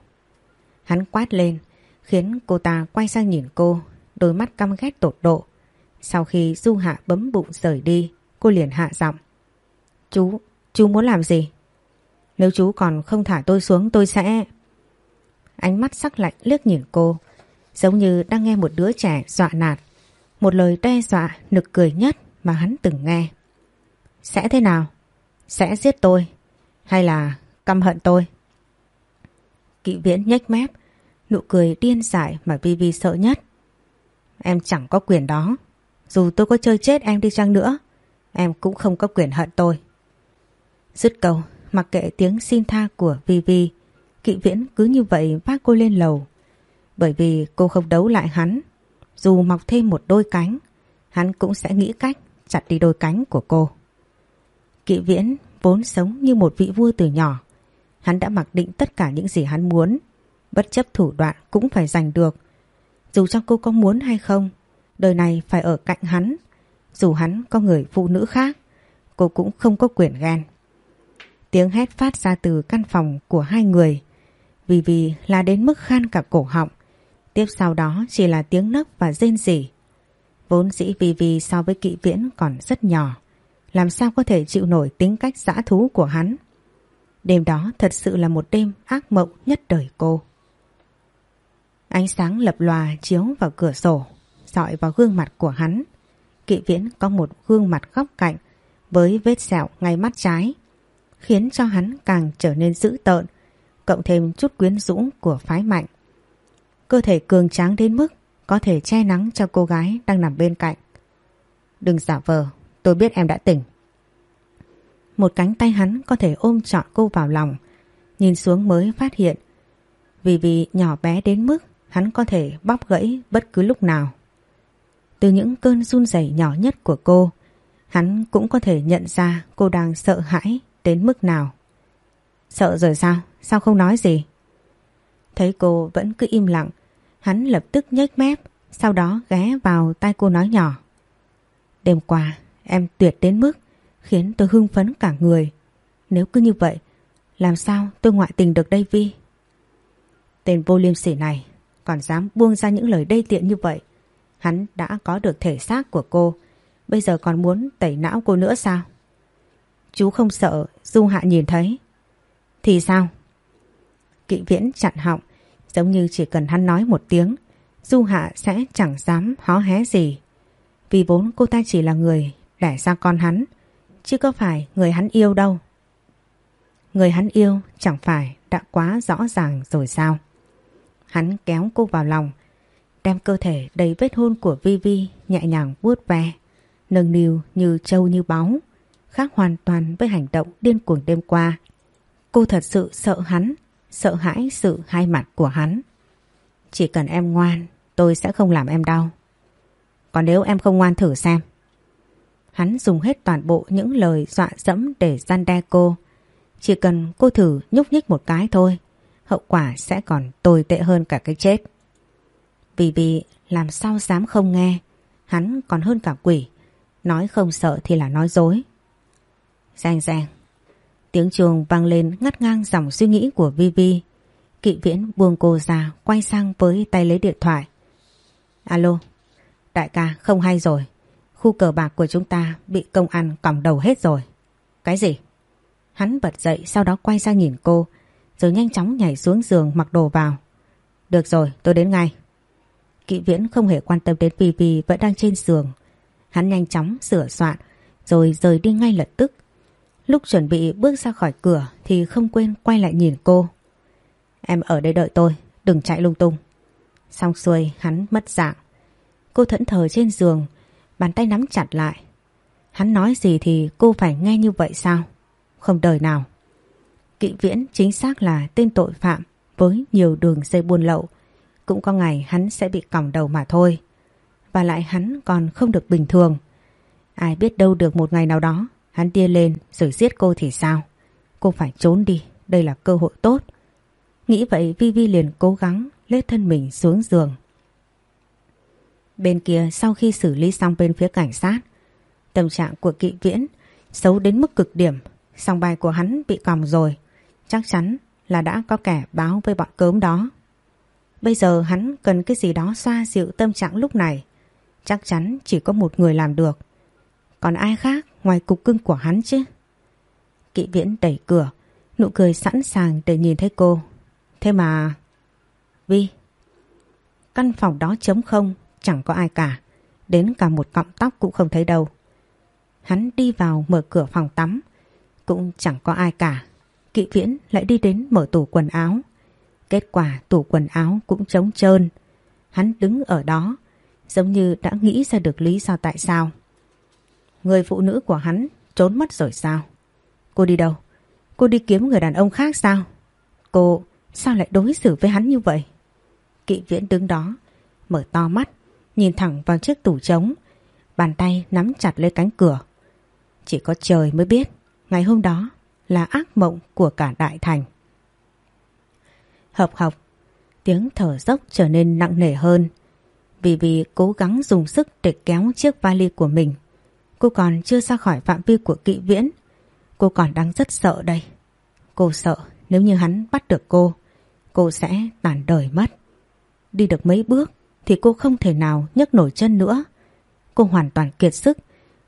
Hắn quát lên, khiến cô ta quay sang nhìn cô, đôi mắt căm ghét tột độ. Sau khi Du Hạ bấm bụng rời đi, cô liền hạ giọng. Chú, chú muốn làm gì? Nếu chú còn không thả tôi xuống tôi sẽ... Ánh mắt sắc lạnh liếc nhìn cô, giống như đang nghe một đứa trẻ dọa nạt. Một lời đe dọa nực cười nhất mà hắn từng nghe. Sẽ thế nào? Sẽ giết tôi? Hay là căm hận tôi? Kỵ viễn nhếch mép, nụ cười điên dại mà Vi Vi sợ nhất. Em chẳng có quyền đó. Dù tôi có chơi chết em đi chăng nữa, em cũng không có quyền hận tôi. Dứt câu, mặc kệ tiếng xin tha của Vi Vi, kỵ viễn cứ như vậy vác cô lên lầu. Bởi vì cô không đấu lại hắn, dù mọc thêm một đôi cánh, hắn cũng sẽ nghĩ cách chặt đi đôi cánh của cô. Kỵ viễn vốn sống như một vị vua từ nhỏ. Hắn đã mặc định tất cả những gì hắn muốn, bất chấp thủ đoạn cũng phải giành được. Dù cho cô có muốn hay không, đời này phải ở cạnh hắn. Dù hắn có người phụ nữ khác, cô cũng không có quyền ghen. Tiếng hét phát ra từ căn phòng của hai người. Vì vì là đến mức khan cả cổ họng. Tiếp sau đó chỉ là tiếng nấc và rên rỉ. Vốn dĩ vì vì so với kỵ viễn còn rất nhỏ. Làm sao có thể chịu nổi tính cách dã thú của hắn. Đêm đó thật sự là một đêm ác mộng nhất đời cô. Ánh sáng lập lòa chiếu vào cửa sổ, dọi vào gương mặt của hắn. Kỵ viễn có một gương mặt góc cạnh với vết sẹo ngay mắt trái, khiến cho hắn càng trở nên dữ tợn, cộng thêm chút quyến rũ của phái mạnh. Cơ thể cường tráng đến mức có thể che nắng cho cô gái đang nằm bên cạnh. Đừng giả vờ, tôi biết em đã tỉnh. Một cánh tay hắn có thể ôm trọn cô vào lòng, nhìn xuống mới phát hiện. Vì vì nhỏ bé đến mức hắn có thể bóp gãy bất cứ lúc nào. Từ những cơn run rẩy nhỏ nhất của cô, hắn cũng có thể nhận ra cô đang sợ hãi đến mức nào. Sợ rồi sao? Sao không nói gì? Thấy cô vẫn cứ im lặng, hắn lập tức nhếch mép, sau đó ghé vào tai cô nói nhỏ. Đêm qua, em tuyệt đến mức khiến tôi hưng phấn cả người. Nếu cứ như vậy, làm sao tôi ngoại tình được đây Vi? Tên vô liêm sỉ này còn dám buông ra những lời đê tiện như vậy. Hắn đã có được thể xác của cô, bây giờ còn muốn tẩy não cô nữa sao? Chú không sợ Du Hạ nhìn thấy. Thì sao? Kỵ viễn chặn họng, giống như chỉ cần hắn nói một tiếng, Du Hạ sẽ chẳng dám hó hé gì. Vì vốn cô ta chỉ là người đẻ ra con hắn, chứ có phải người hắn yêu đâu. Người hắn yêu chẳng phải đã quá rõ ràng rồi sao? Hắn kéo cô vào lòng, đem cơ thể đầy vết hôn của Vi Vi nhẹ nhàng vuốt ve, nâng niu như trâu như báu, khác hoàn toàn với hành động điên cuồng đêm qua. Cô thật sự sợ hắn, sợ hãi sự hai mặt của hắn. Chỉ cần em ngoan, tôi sẽ không làm em đau. Còn nếu em không ngoan thử xem. Hắn dùng hết toàn bộ những lời dọa dẫm để gian đe cô. Chỉ cần cô thử nhúc nhích một cái thôi, hậu quả sẽ còn tồi tệ hơn cả cái chết. Vì bị làm sao dám không nghe, hắn còn hơn cả quỷ. Nói không sợ thì là nói dối. Giang giang. Tiếng chuông vang lên ngắt ngang dòng suy nghĩ của Vi Vi. Kỵ viễn buông cô ra quay sang với tay lấy điện thoại. Alo, đại ca không hay rồi. Khu cờ bạc của chúng ta bị công an còng đầu hết rồi. Cái gì? Hắn bật dậy sau đó quay sang nhìn cô rồi nhanh chóng nhảy xuống giường mặc đồ vào. Được rồi, tôi đến ngay. Kỵ viễn không hề quan tâm đến Vi Vi vẫn đang trên giường. Hắn nhanh chóng sửa soạn rồi rời đi ngay lập tức. Lúc chuẩn bị bước ra khỏi cửa thì không quên quay lại nhìn cô. Em ở đây đợi tôi, đừng chạy lung tung. Xong xuôi hắn mất dạng. Cô thẫn thờ trên giường, bàn tay nắm chặt lại. Hắn nói gì thì cô phải nghe như vậy sao? Không đời nào. Kỵ viễn chính xác là tên tội phạm với nhiều đường dây buôn lậu. Cũng có ngày hắn sẽ bị còng đầu mà thôi. Và lại hắn còn không được bình thường. Ai biết đâu được một ngày nào đó hắn điên lên rồi giết cô thì sao? Cô phải trốn đi, đây là cơ hội tốt. Nghĩ vậy Vi Vi liền cố gắng lết thân mình xuống giường. Bên kia sau khi xử lý xong bên phía cảnh sát, tâm trạng của kỵ viễn xấu đến mức cực điểm. Song bài của hắn bị còng rồi. Chắc chắn là đã có kẻ báo với bọn cớm đó. Bây giờ hắn cần cái gì đó xoa dịu tâm trạng lúc này. Chắc chắn chỉ có một người làm được. Còn ai khác ngoài cục cưng của hắn chứ? Kỵ viễn đẩy cửa, Nụ cười sẵn sàng để nhìn thấy cô. Thế mà... Vi... Căn phòng đó trống không, chẳng có ai cả. Đến cả một cọng tóc cũng không thấy đâu. Hắn đi vào mở cửa phòng tắm. Cũng chẳng có ai cả. Kỵ viễn lại đi đến mở tủ quần áo. Kết quả tủ quần áo cũng trống trơn. Hắn đứng ở đó, giống như đã nghĩ ra được lý do tại sao. Người phụ nữ của hắn trốn mất rồi sao? Cô đi đâu? Cô đi kiếm người đàn ông khác sao? Cô sao lại đối xử với hắn như vậy? Kỵ viễn đứng đó, mở to mắt, nhìn thẳng vào chiếc tủ trống, bàn tay nắm chặt lấy cánh cửa. Chỉ có trời mới biết, ngày hôm đó là ác mộng của cả đại thành. Hợp học, tiếng thở dốc trở nên nặng nề hơn. Vì vì cố gắng dùng sức để kéo chiếc vali của mình. Cô còn chưa ra khỏi phạm vi của kỵ viễn. Cô còn đang rất sợ đây. Cô sợ nếu như hắn bắt được cô, cô sẽ tàn đời mất. Đi được mấy bước thì cô không thể nào nhấc nổi chân nữa. Cô hoàn toàn kiệt sức,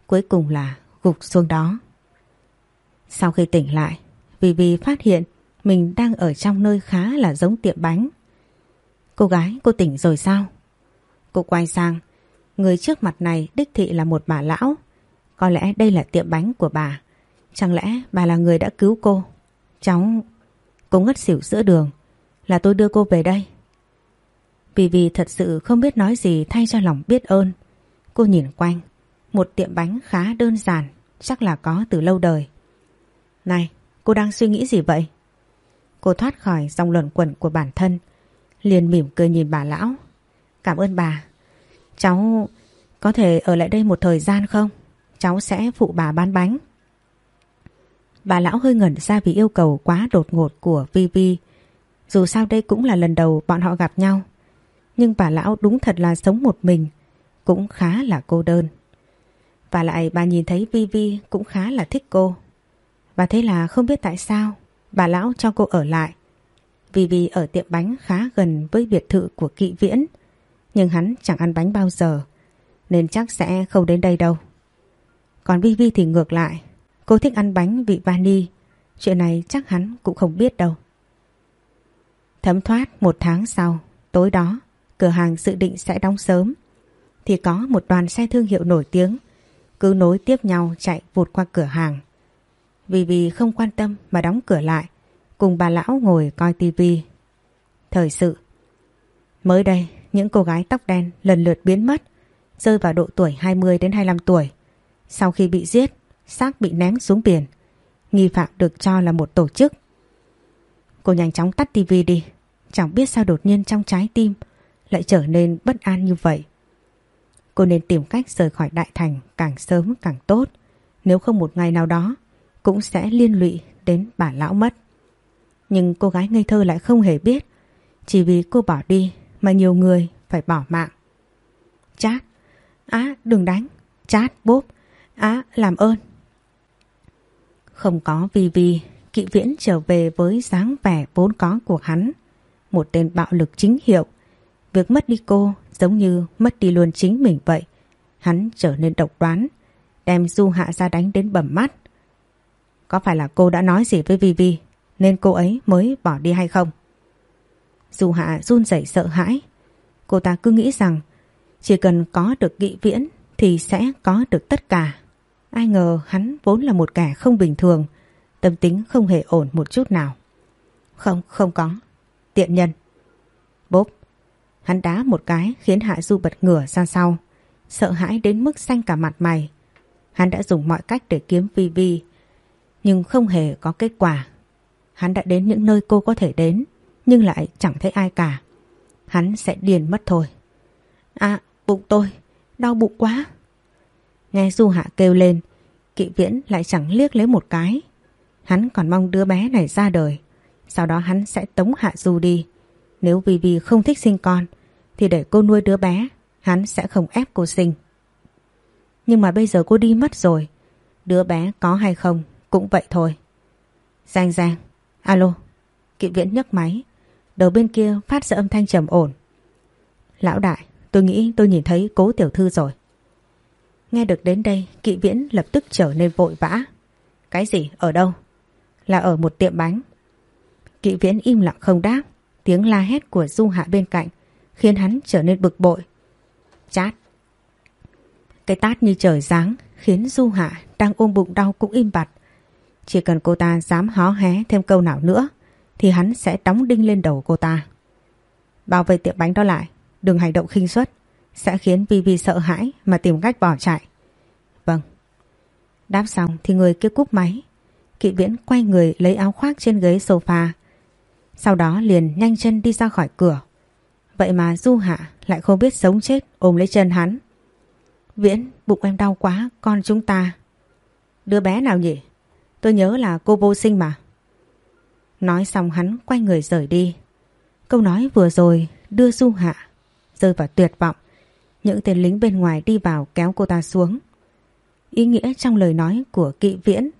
cuối cùng là gục xuống đó. Sau khi tỉnh lại, Vivi phát hiện mình đang ở trong nơi khá là giống tiệm bánh. Cô gái, cô tỉnh rồi sao? Cô quay sang, người trước mặt này đích thị là một bà lão. Có lẽ đây là tiệm bánh của bà. Chẳng lẽ bà là người đã cứu cô? Cháu... Cô ngất xỉu giữa đường. Là tôi đưa cô về đây. Vì vì thật sự không biết nói gì thay cho lòng biết ơn. Cô nhìn quanh. Một tiệm bánh khá đơn giản. Chắc là có từ lâu đời. Này, cô đang suy nghĩ gì vậy? Cô thoát khỏi dòng luẩn quẩn của bản thân. Liền mỉm cười nhìn bà lão. Cảm ơn bà. Cháu có thể ở lại đây một thời gian không? Cháu sẽ phụ bà bán bánh. Bà lão hơi ngẩn ra vì yêu cầu quá đột ngột của Vivi. Dù sao đây cũng là lần đầu bọn họ gặp nhau. Nhưng bà lão đúng thật là sống một mình, cũng khá là cô đơn. Và lại bà nhìn thấy Vivi cũng khá là thích cô. Và thế là không biết tại sao bà lão cho cô ở lại. Vivi ở tiệm bánh khá gần với biệt thự của kỵ viễn. Nhưng hắn chẳng ăn bánh bao giờ, nên chắc sẽ không đến đây đâu. Còn Vivi thì ngược lại, Cô thích ăn bánh vị vani. Chuyện này chắc hắn cũng không biết đâu. Thấm thoát một tháng sau Tối đó Cửa hàng dự định sẽ đóng sớm. Thì có một đoàn xe thương hiệu nổi tiếng Cứ nối tiếp nhau chạy vụt qua cửa hàng. Vì vì không quan tâm mà đóng cửa lại Cùng bà lão ngồi coi tivi Thời sự. Mới đây những cô gái tóc đen lần lượt biến mất Rơi vào độ tuổi 20 đến 25 tuổi. Sau khi bị giết xác bị ném xuống biển. Nghi phạm được cho là một tổ chức. Cô nhanh chóng tắt tivi đi. Chẳng biết sao đột nhiên trong trái tim lại trở nên bất an như vậy. Cô nên tìm cách rời khỏi đại thành càng sớm càng tốt. Nếu không một ngày nào đó cũng sẽ liên lụy đến bà lão mất. Nhưng cô gái ngây thơ lại không hề biết. Chỉ vì cô bỏ đi mà nhiều người phải bỏ mạng. Chát. Á, đừng đánh. Chát, bốp. Á, làm ơn. Không có vi vi, kỵ viễn trở về với dáng vẻ vốn có của hắn. Một tên bạo lực chính hiệu. Việc mất đi cô giống như mất đi luôn chính mình vậy. Hắn trở nên độc đoán, đem Du Hạ ra đánh đến bầm mắt. Có phải là cô đã nói gì với Vi Vi nên cô ấy mới bỏ đi hay không? Du Hạ run rẩy sợ hãi. Cô ta cứ nghĩ rằng chỉ cần có được kỵ viễn thì sẽ có được tất cả. Ai ngờ hắn vốn là một kẻ không bình thường, tâm tính không hề ổn một chút nào. Không, không có. Tiện nhân. Bốp. Hắn đá một cái khiến Hạ Du bật ngửa ra sau, sợ hãi đến mức xanh cả mặt mày. Hắn đã dùng mọi cách để kiếm Vi Vi, nhưng không hề có kết quả. Hắn đã đến những nơi cô có thể đến, nhưng lại chẳng thấy ai cả. Hắn sẽ điền mất thôi. À, bụng tôi, đau bụng quá. Nghe Du Hạ kêu lên, kỵ viễn lại chẳng liếc lấy một cái. Hắn còn mong đứa bé này ra đời. Sau đó hắn sẽ tống Hạ Du đi. Nếu Vivi không thích sinh con, thì để cô nuôi đứa bé, hắn sẽ không ép cô sinh. Nhưng mà bây giờ cô đi mất rồi. Đứa bé có hay không cũng vậy thôi. Giang Giang, alo, kỵ viễn nhấc máy. Đầu bên kia phát ra âm thanh trầm ổn. Lão đại, tôi nghĩ tôi nhìn thấy cố tiểu thư rồi. Nghe được đến đây, kỵ viễn lập tức trở nên vội vã. Cái gì? Ở đâu? là ở một tiệm bánh. Kỵ viễn im lặng không đáp, tiếng la hét của Du Hạ bên cạnh khiến hắn trở nên bực bội. Chát. Cái tát như trời giáng khiến Du Hạ đang ôm bụng đau cũng im bặt. Chỉ cần cô ta dám hó hé thêm câu nào nữa thì hắn sẽ đóng đinh lên đầu cô ta. Bảo vệ tiệm bánh đó lại, đừng hành động khinh suất, sẽ khiến Vivi sợ hãi mà tìm cách bỏ chạy. Vâng. Đáp xong thì người kia cúp máy. Kỵ viễn quay người lấy áo khoác trên ghế sofa. Sau đó liền nhanh chân đi ra khỏi cửa. Vậy mà Du Hạ lại không biết sống chết ôm lấy chân hắn. Viễn, bụng em đau quá, con chúng ta. Đứa bé nào nhỉ? Tôi nhớ là cô vô sinh mà. Nói xong hắn quay người rời đi. Câu nói vừa rồi đưa Du Hạ rơi vào tuyệt vọng. Những tên lính bên ngoài đi vào kéo cô ta xuống. Ý nghĩa trong lời nói của kỵ viễn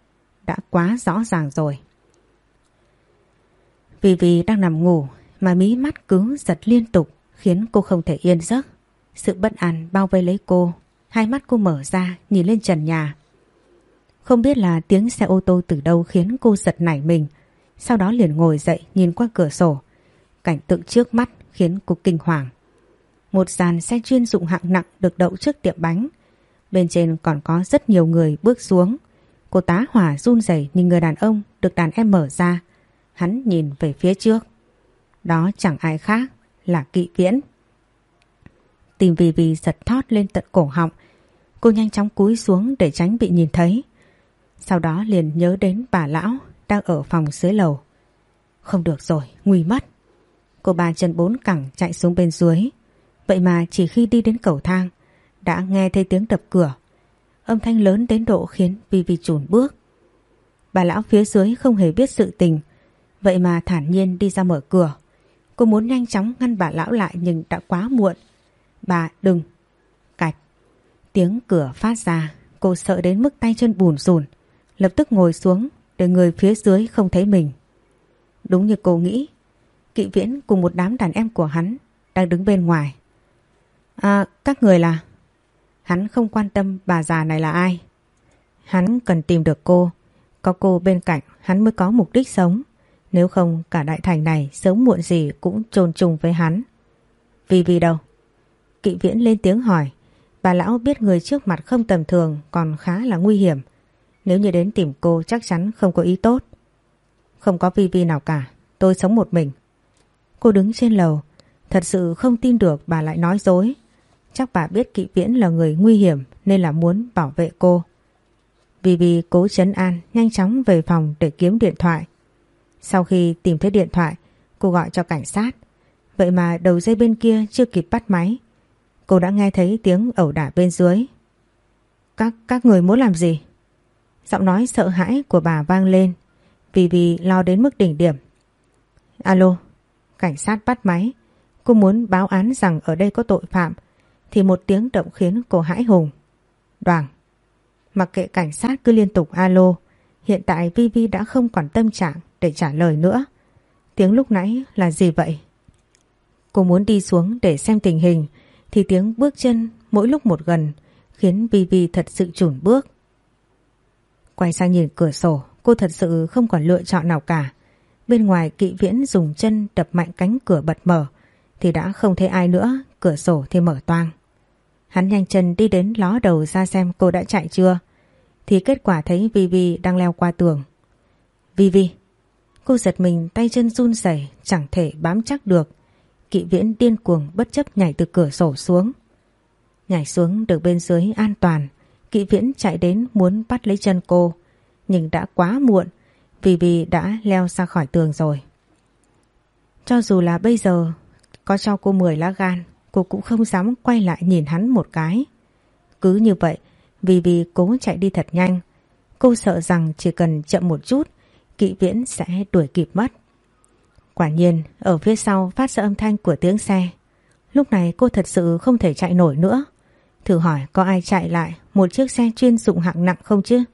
đã quá rõ ràng rồi. Vì vì đang nằm ngủ mà mí mắt cứ giật liên tục khiến cô không thể yên giấc. Sự bất an bao vây lấy cô, hai mắt cô mở ra nhìn lên trần nhà. Không biết là tiếng xe ô tô từ đâu khiến cô giật nảy mình, sau đó liền ngồi dậy nhìn qua cửa sổ. Cảnh tượng trước mắt khiến cô kinh hoàng. Một dàn xe chuyên dụng hạng nặng được đậu trước tiệm bánh. Bên trên còn có rất nhiều người bước xuống. Cô tá hỏa run rẩy nhìn người đàn ông được đàn em mở ra. Hắn nhìn về phía trước. Đó chẳng ai khác là kỵ viễn. Tìm vì vì giật thót lên tận cổ họng. Cô nhanh chóng cúi xuống để tránh bị nhìn thấy. Sau đó liền nhớ đến bà lão đang ở phòng dưới lầu. Không được rồi, nguy mất. Cô ba chân bốn cẳng chạy xuống bên dưới. Vậy mà chỉ khi đi đến cầu thang, đã nghe thấy tiếng đập cửa. Âm thanh lớn đến độ khiến Vivi chùn bước. Bà lão phía dưới không hề biết sự tình. Vậy mà thản nhiên đi ra mở cửa. Cô muốn nhanh chóng ngăn bà lão lại nhưng đã quá muộn. Bà đừng. Cạch. Tiếng cửa phát ra. Cô sợ đến mức tay chân bùn rùn. Lập tức ngồi xuống để người phía dưới không thấy mình. Đúng như cô nghĩ. Kỵ viễn cùng một đám đàn em của hắn đang đứng bên ngoài. À, các người là... Hắn không quan tâm bà già này là ai. Hắn cần tìm được cô. Có cô bên cạnh hắn mới có mục đích sống. Nếu không cả đại thành này sớm muộn gì cũng trồn trùng với hắn. Vì vì đâu? Kỵ viễn lên tiếng hỏi. Bà lão biết người trước mặt không tầm thường còn khá là nguy hiểm. Nếu như đến tìm cô chắc chắn không có ý tốt. Không có vi vi nào cả. Tôi sống một mình. Cô đứng trên lầu. Thật sự không tin được bà lại nói dối. Chắc bà biết kỵ viễn là người nguy hiểm nên là muốn bảo vệ cô. Vì vì cố chấn an nhanh chóng về phòng để kiếm điện thoại. Sau khi tìm thấy điện thoại, cô gọi cho cảnh sát. Vậy mà đầu dây bên kia chưa kịp bắt máy. Cô đã nghe thấy tiếng ẩu đả bên dưới. Các các người muốn làm gì? Giọng nói sợ hãi của bà vang lên. Vì vì lo đến mức đỉnh điểm. Alo, cảnh sát bắt máy. Cô muốn báo án rằng ở đây có tội phạm thì một tiếng động khiến cô hãi hùng. Đoàn, mặc kệ cảnh sát cứ liên tục alo, hiện tại Vivi đã không còn tâm trạng để trả lời nữa. Tiếng lúc nãy là gì vậy? Cô muốn đi xuống để xem tình hình thì tiếng bước chân mỗi lúc một gần khiến Vivi thật sự chùn bước. Quay sang nhìn cửa sổ, cô thật sự không còn lựa chọn nào cả. Bên ngoài kỵ viễn dùng chân đập mạnh cánh cửa bật mở thì đã không thấy ai nữa, cửa sổ thì mở toang. Hắn nhanh chân đi đến ló đầu ra xem cô đã chạy chưa. Thì kết quả thấy Vivi đang leo qua tường. Vivi. Cô giật mình tay chân run rẩy, chẳng thể bám chắc được. Kỵ viễn điên cuồng bất chấp nhảy từ cửa sổ xuống. Nhảy xuống được bên dưới an toàn. Kỵ viễn chạy đến muốn bắt lấy chân cô. Nhưng đã quá muộn. Vivi đã leo ra khỏi tường rồi. Cho dù là bây giờ, có cho cô 10 lá gan cô cũng không dám quay lại nhìn hắn một cái. Cứ như vậy, vì vì cố chạy đi thật nhanh, cô sợ rằng chỉ cần chậm một chút, kỵ viễn sẽ đuổi kịp mất. Quả nhiên, ở phía sau phát ra âm thanh của tiếng xe. Lúc này cô thật sự không thể chạy nổi nữa. Thử hỏi có ai chạy lại một chiếc xe chuyên dụng hạng nặng không chứ?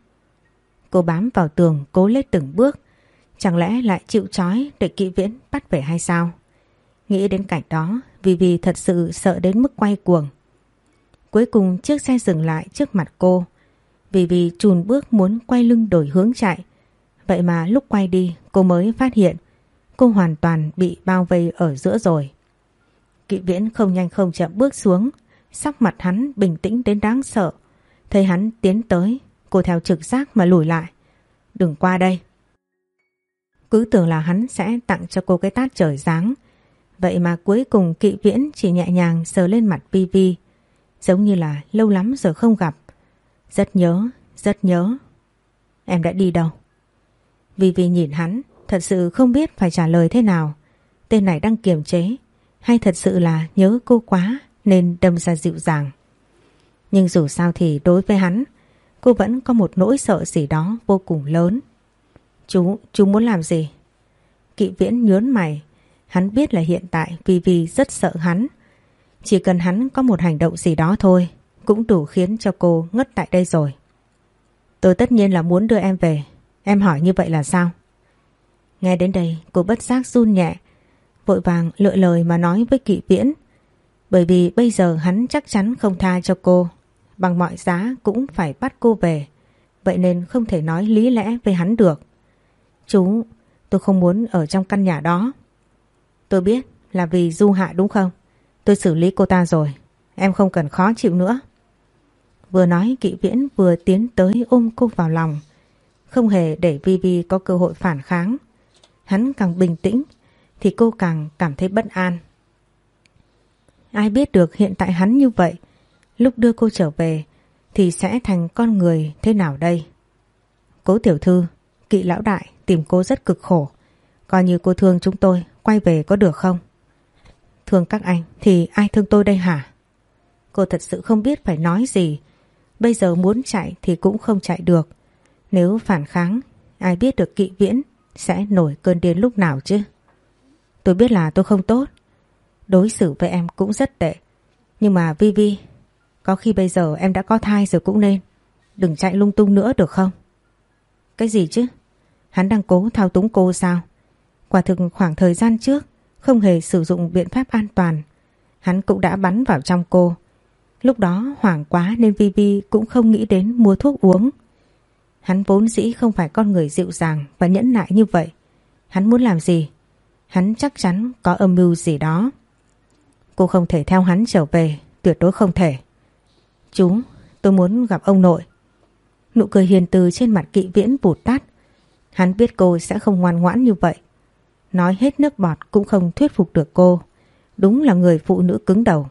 Cô bám vào tường cố lết từng bước. Chẳng lẽ lại chịu trói để kỵ viễn bắt về hay sao? Nghĩ đến cảnh đó vì vì thật sự sợ đến mức quay cuồng. Cuối cùng chiếc xe dừng lại trước mặt cô. Vì vì chùn bước muốn quay lưng đổi hướng chạy. Vậy mà lúc quay đi cô mới phát hiện cô hoàn toàn bị bao vây ở giữa rồi. Kỵ viễn không nhanh không chậm bước xuống, sắc mặt hắn bình tĩnh đến đáng sợ. Thấy hắn tiến tới, cô theo trực giác mà lùi lại. Đừng qua đây. Cứ tưởng là hắn sẽ tặng cho cô cái tát trời giáng. Vậy mà cuối cùng kỵ viễn chỉ nhẹ nhàng sờ lên mặt Vi Vi. Giống như là lâu lắm rồi không gặp. Rất nhớ, rất nhớ. Em đã đi đâu? Vi Vi nhìn hắn, thật sự không biết phải trả lời thế nào. Tên này đang kiềm chế, hay thật sự là nhớ cô quá nên đâm ra dịu dàng. Nhưng dù sao thì đối với hắn, cô vẫn có một nỗi sợ gì đó vô cùng lớn. Chú, chú muốn làm gì? Kỵ viễn nhớn mày, hắn biết là hiện tại Vivi rất sợ hắn. Chỉ cần hắn có một hành động gì đó thôi, cũng đủ khiến cho cô ngất tại đây rồi. Tôi tất nhiên là muốn đưa em về, em hỏi như vậy là sao? Nghe đến đây cô bất giác run nhẹ, vội vàng lựa lời mà nói với kỵ viễn. Bởi vì bây giờ hắn chắc chắn không tha cho cô, bằng mọi giá cũng phải bắt cô về. Vậy nên không thể nói lý lẽ với hắn được. Chú, tôi không muốn ở trong căn nhà đó. Tôi biết là vì Du Hạ đúng không? Tôi xử lý cô ta rồi. Em không cần khó chịu nữa. Vừa nói kỵ viễn vừa tiến tới ôm cô vào lòng. Không hề để Vivi có cơ hội phản kháng. Hắn càng bình tĩnh thì cô càng cảm thấy bất an. Ai biết được hiện tại hắn như vậy, lúc đưa cô trở về thì sẽ thành con người thế nào đây? Cố tiểu thư, kỵ lão đại tìm cô rất cực khổ. Coi như cô thương chúng tôi, quay về có được không? Thương các anh thì ai thương tôi đây hả? Cô thật sự không biết phải nói gì. Bây giờ muốn chạy thì cũng không chạy được. Nếu phản kháng, ai biết được kỵ viễn sẽ nổi cơn điên lúc nào chứ? Tôi biết là tôi không tốt. Đối xử với em cũng rất tệ. Nhưng mà Vi Vi, có khi bây giờ em đã có thai rồi cũng nên. Đừng chạy lung tung nữa được không? Cái gì chứ? Hắn đang cố thao túng cô sao? Quả thực khoảng thời gian trước không hề sử dụng biện pháp an toàn. Hắn cũng đã bắn vào trong cô. Lúc đó hoảng quá nên Vi Vi cũng không nghĩ đến mua thuốc uống. Hắn vốn dĩ không phải con người dịu dàng và nhẫn nại như vậy. Hắn muốn làm gì? Hắn chắc chắn có âm mưu gì đó. Cô không thể theo hắn trở về, tuyệt đối không thể. Chú, tôi muốn gặp ông nội. Nụ cười hiền từ trên mặt kỵ viễn vụt tắt. Hắn biết cô sẽ không ngoan ngoãn như vậy. Nói hết nước bọt cũng không thuyết phục được cô. Đúng là người phụ nữ cứng đầu.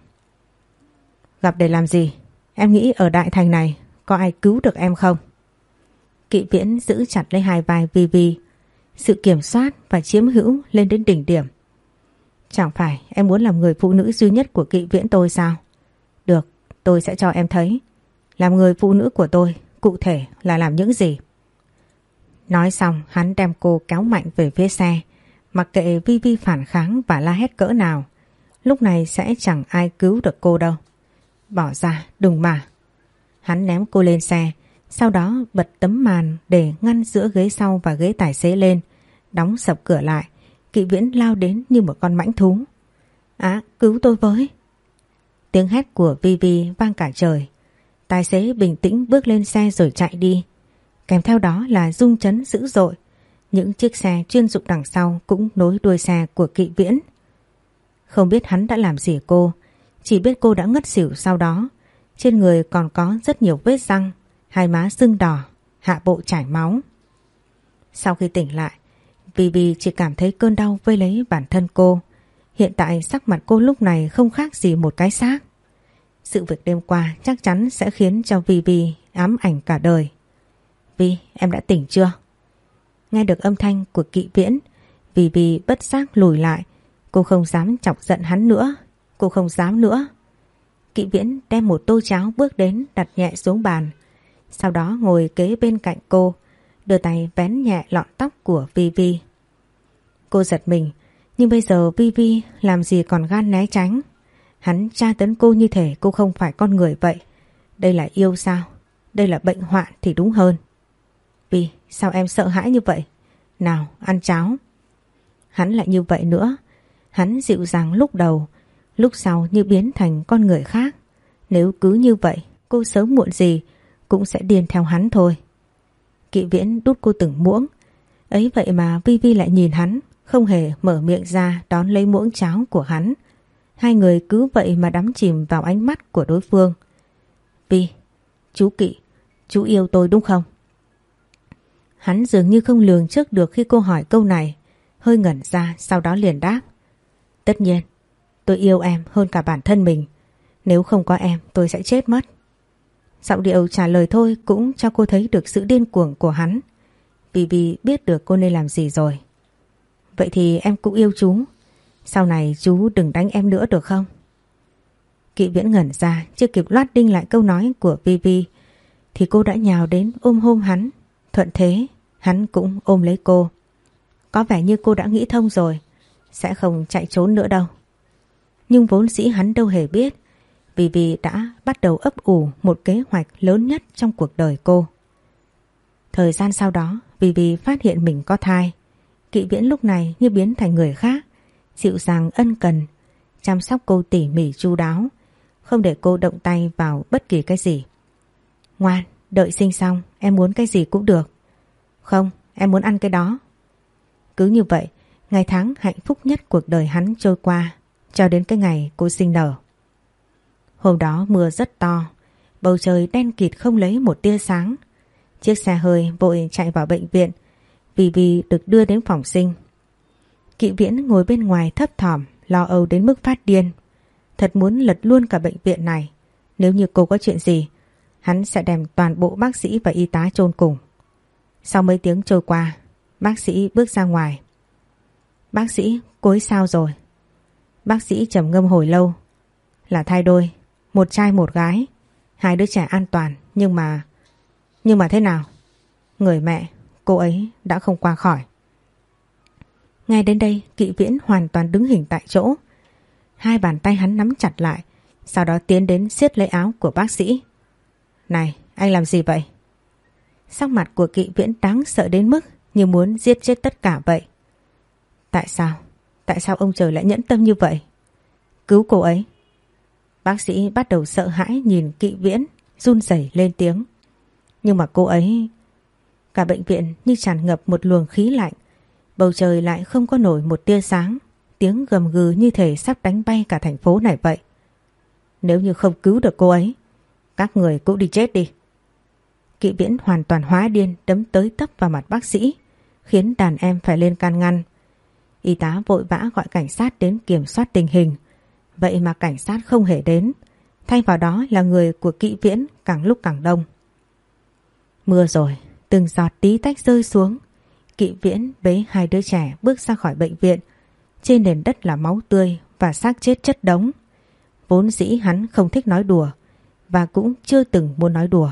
Gặp để làm gì? Em nghĩ ở đại thành này có ai cứu được em không? Kỵ viễn giữ chặt lấy hai vai Vi Vi. Sự kiểm soát và chiếm hữu lên đến đỉnh điểm. Chẳng phải em muốn làm người phụ nữ duy nhất của kỵ viễn tôi sao? Được, tôi sẽ cho em thấy. Làm người phụ nữ của tôi, cụ thể là làm những gì? Nói xong hắn đem cô kéo mạnh về phía xe. Mặc kệ Vi Vi phản kháng và la hét cỡ nào. Lúc này sẽ chẳng ai cứu được cô đâu. Bỏ ra, đừng mà. Hắn ném cô lên xe. Sau đó bật tấm màn để ngăn giữa ghế sau và ghế tài xế lên. Đóng sập cửa lại. Kỵ viễn lao đến như một con mãnh thú. Á, cứu tôi với. Tiếng hét của Vi Vi vang cả trời. Tài xế bình tĩnh bước lên xe rồi chạy đi. Kèm theo đó là rung chấn dữ dội. Những chiếc xe chuyên dụng đằng sau cũng nối đuôi xe của kỵ viễn. Không biết hắn đã làm gì cô, chỉ biết cô đã ngất xỉu sau đó. Trên người còn có rất nhiều vết răng, hai má sưng đỏ, hạ bộ chảy máu. Sau khi tỉnh lại, Vivi chỉ cảm thấy cơn đau vây lấy bản thân cô. Hiện tại sắc mặt cô lúc này không khác gì một cái xác. Sự việc đêm qua chắc chắn sẽ khiến cho Vivi ám ảnh cả đời. Vi, em đã tỉnh chưa? Nghe được âm thanh của kỵ viễn, Vì Vì bất giác lùi lại. Cô không dám chọc giận hắn nữa. Cô không dám nữa. Kỵ viễn đem một tô cháo bước đến đặt nhẹ xuống bàn. Sau đó ngồi kế bên cạnh cô, đưa tay vén nhẹ lọn tóc của Vi Vi. Cô giật mình, nhưng bây giờ Vi Vi làm gì còn gan né tránh. Hắn tra tấn cô như thể cô không phải con người vậy. Đây là yêu sao? Đây là bệnh hoạn thì đúng hơn. Sao em sợ hãi như vậy? Nào, ăn cháo. Hắn lại như vậy nữa. Hắn dịu dàng lúc đầu, lúc sau như biến thành con người khác. Nếu cứ như vậy, cô sớm muộn gì cũng sẽ điên theo hắn thôi. Kỵ viễn đút cô từng muỗng. Ấy vậy mà Vi Vi lại nhìn hắn, không hề mở miệng ra đón lấy muỗng cháo của hắn. Hai người cứ vậy mà đắm chìm vào ánh mắt của đối phương. Vi, chú Kỵ, chú yêu tôi đúng không? Hắn dường như không lường trước được khi cô hỏi câu này, hơi ngẩn ra sau đó liền đáp. Tất nhiên, tôi yêu em hơn cả bản thân mình. Nếu không có em tôi sẽ chết mất. Giọng điệu trả lời thôi cũng cho cô thấy được sự điên cuồng của hắn. Vì vì biết được cô nên làm gì rồi. Vậy thì em cũng yêu chú. Sau này chú đừng đánh em nữa được không? Kỵ viễn ngẩn ra chưa kịp loát đinh lại câu nói của Vivi thì cô đã nhào đến ôm hôn hắn. Thuận thế hắn cũng ôm lấy cô. Có vẻ như cô đã nghĩ thông rồi sẽ không chạy trốn nữa đâu. Nhưng vốn dĩ hắn đâu hề biết vì vì đã bắt đầu ấp ủ một kế hoạch lớn nhất trong cuộc đời cô. Thời gian sau đó vì vì phát hiện mình có thai Kỵ viễn lúc này như biến thành người khác Dịu dàng ân cần Chăm sóc cô tỉ mỉ chu đáo Không để cô động tay vào bất kỳ cái gì Ngoan, đợi sinh xong Em muốn cái gì cũng được không, em muốn ăn cái đó Cứ như vậy Ngày tháng hạnh phúc nhất cuộc đời hắn trôi qua Cho đến cái ngày cô sinh nở Hôm đó mưa rất to Bầu trời đen kịt không lấy một tia sáng Chiếc xe hơi vội chạy vào bệnh viện vì vì được đưa đến phòng sinh. Kỵ viễn ngồi bên ngoài thấp thỏm, lo âu đến mức phát điên. Thật muốn lật luôn cả bệnh viện này. Nếu như cô có chuyện gì, hắn sẽ đem toàn bộ bác sĩ và y tá chôn cùng. Sau mấy tiếng trôi qua, bác sĩ bước ra ngoài. Bác sĩ, cô ấy sao rồi? Bác sĩ trầm ngâm hồi lâu. Là thai đôi, một trai một gái. Hai đứa trẻ an toàn, nhưng mà... Nhưng mà thế nào? Người mẹ, cô ấy đã không qua khỏi. Ngay đến đây, kỵ viễn hoàn toàn đứng hình tại chỗ. Hai bàn tay hắn nắm chặt lại, sau đó tiến đến siết lấy áo của bác sĩ. Này, anh làm gì vậy? Sắc mặt của kỵ viễn đáng sợ đến mức như muốn giết chết tất cả vậy. Tại sao? Tại sao ông trời lại nhẫn tâm như vậy? Cứu cô ấy. Bác sĩ bắt đầu sợ hãi nhìn kỵ viễn, run rẩy lên tiếng. Nhưng mà cô ấy... Cả bệnh viện như tràn ngập một luồng khí lạnh. Bầu trời lại không có nổi một tia sáng. Tiếng gầm gừ như thể sắp đánh bay cả thành phố này vậy. Nếu như không cứu được cô ấy, các người cũng đi chết đi. Kỵ viễn hoàn toàn hóa điên đấm tới tấp vào mặt bác sĩ, khiến đàn em phải lên can ngăn. Y tá vội vã gọi cảnh sát đến kiểm soát tình hình. Vậy mà cảnh sát không hề đến. Thay vào đó là người của kỵ viễn càng lúc càng đông. Mưa rồi, từng giọt tí tách rơi xuống. Kỵ viễn bế hai đứa trẻ bước ra khỏi bệnh viện. Trên nền đất là máu tươi và xác chết chất đống. Vốn dĩ hắn không thích nói đùa và cũng chưa từng muốn nói đùa.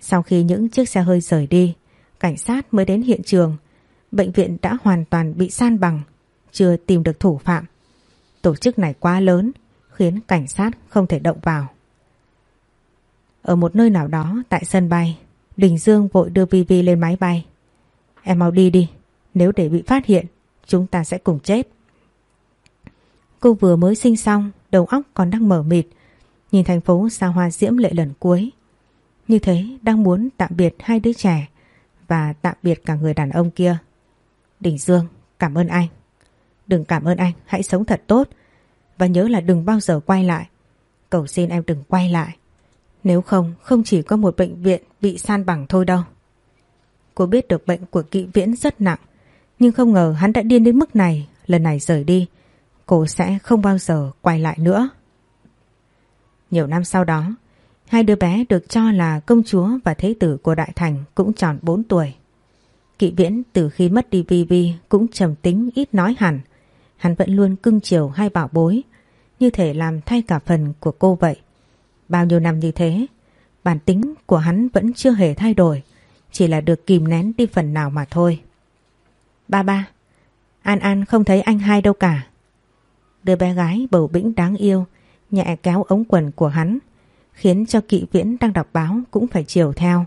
Sau khi những chiếc xe hơi rời đi, cảnh sát mới đến hiện trường. Bệnh viện đã hoàn toàn bị san bằng, chưa tìm được thủ phạm. Tổ chức này quá lớn, khiến cảnh sát không thể động vào. Ở một nơi nào đó tại sân bay, Đình Dương vội đưa Vivi lên máy bay. Em mau đi đi, nếu để bị phát hiện, chúng ta sẽ cùng chết. Cô vừa mới sinh xong, đầu óc còn đang mở mịt, nhìn thành phố xa hoa diễm lệ lần cuối. Như thế đang muốn tạm biệt hai đứa trẻ và tạm biệt cả người đàn ông kia. Đình Dương, cảm ơn anh. Đừng cảm ơn anh, hãy sống thật tốt và nhớ là đừng bao giờ quay lại. Cầu xin em đừng quay lại. Nếu không, không chỉ có một bệnh viện bị san bằng thôi đâu. Cô biết được bệnh của kỵ viễn rất nặng, nhưng không ngờ hắn đã điên đến mức này, lần này rời đi, cô sẽ không bao giờ quay lại nữa. Nhiều năm sau đó, hai đứa bé được cho là công chúa và thế tử của Đại Thành cũng tròn 4 tuổi. Kỵ viễn từ khi mất đi Vi Vi cũng trầm tính ít nói hẳn, hắn vẫn luôn cưng chiều hai bảo bối, như thể làm thay cả phần của cô vậy. Bao nhiêu năm như thế, bản tính của hắn vẫn chưa hề thay đổi, chỉ là được kìm nén đi phần nào mà thôi. Ba ba, An An không thấy anh hai đâu cả. Đứa bé gái bầu bĩnh đáng yêu, nhẹ kéo ống quần của hắn, khiến cho kỵ viễn đang đọc báo cũng phải chiều theo.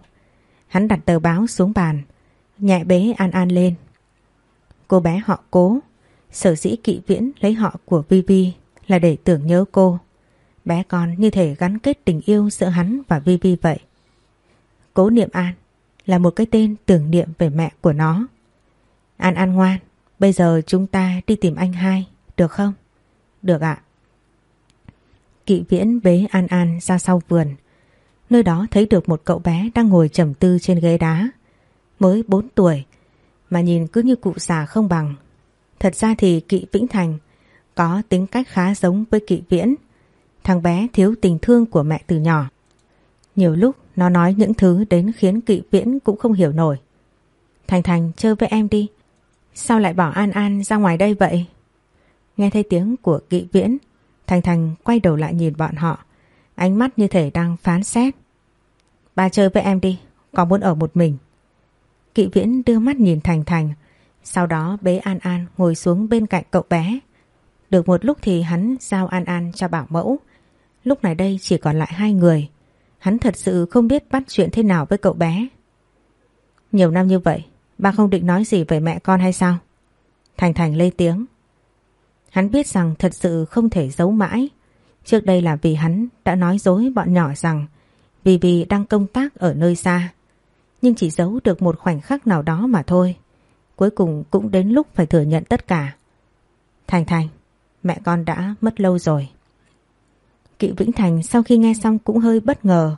Hắn đặt tờ báo xuống bàn, nhẹ bế An An lên. Cô bé họ cố, sở dĩ kỵ viễn lấy họ của Vivi là để tưởng nhớ cô. Bé con như thể gắn kết tình yêu giữa hắn và Vi Vi vậy. Cố Niệm An là một cái tên tưởng niệm về mẹ của nó. An An ngoan, bây giờ chúng ta đi tìm anh hai, được không? Được ạ. Kỵ viễn bế An An ra sau vườn. Nơi đó thấy được một cậu bé đang ngồi trầm tư trên ghế đá. Mới 4 tuổi, mà nhìn cứ như cụ già không bằng. Thật ra thì Kỵ Vĩnh Thành có tính cách khá giống với Kỵ Viễn. Thằng bé thiếu tình thương của mẹ từ nhỏ. Nhiều lúc nó nói những thứ đến khiến Kỵ Viễn cũng không hiểu nổi. Thành Thành chơi với em đi. Sao lại bảo An An ra ngoài đây vậy? Nghe thấy tiếng của Kỵ Viễn, Thành Thành quay đầu lại nhìn bọn họ. Ánh mắt như thể đang phán xét. Ba chơi với em đi, có muốn ở một mình. Kỵ Viễn đưa mắt nhìn Thành Thành, sau đó bế An An ngồi xuống bên cạnh cậu bé. Được một lúc thì hắn giao An An cho bảo mẫu. Lúc này đây chỉ còn lại hai người. Hắn thật sự không biết bắt chuyện thế nào với cậu bé. Nhiều năm như vậy, ba không định nói gì về mẹ con hay sao? Thành Thành lên tiếng. Hắn biết rằng thật sự không thể giấu mãi. Trước đây là vì hắn đã nói dối bọn nhỏ rằng vì vì đang công tác ở nơi xa. Nhưng chỉ giấu được một khoảnh khắc nào đó mà thôi. Cuối cùng cũng đến lúc phải thừa nhận tất cả. Thành Thành, mẹ con đã mất lâu rồi. Kỵ Vĩnh Thành sau khi nghe xong cũng hơi bất ngờ.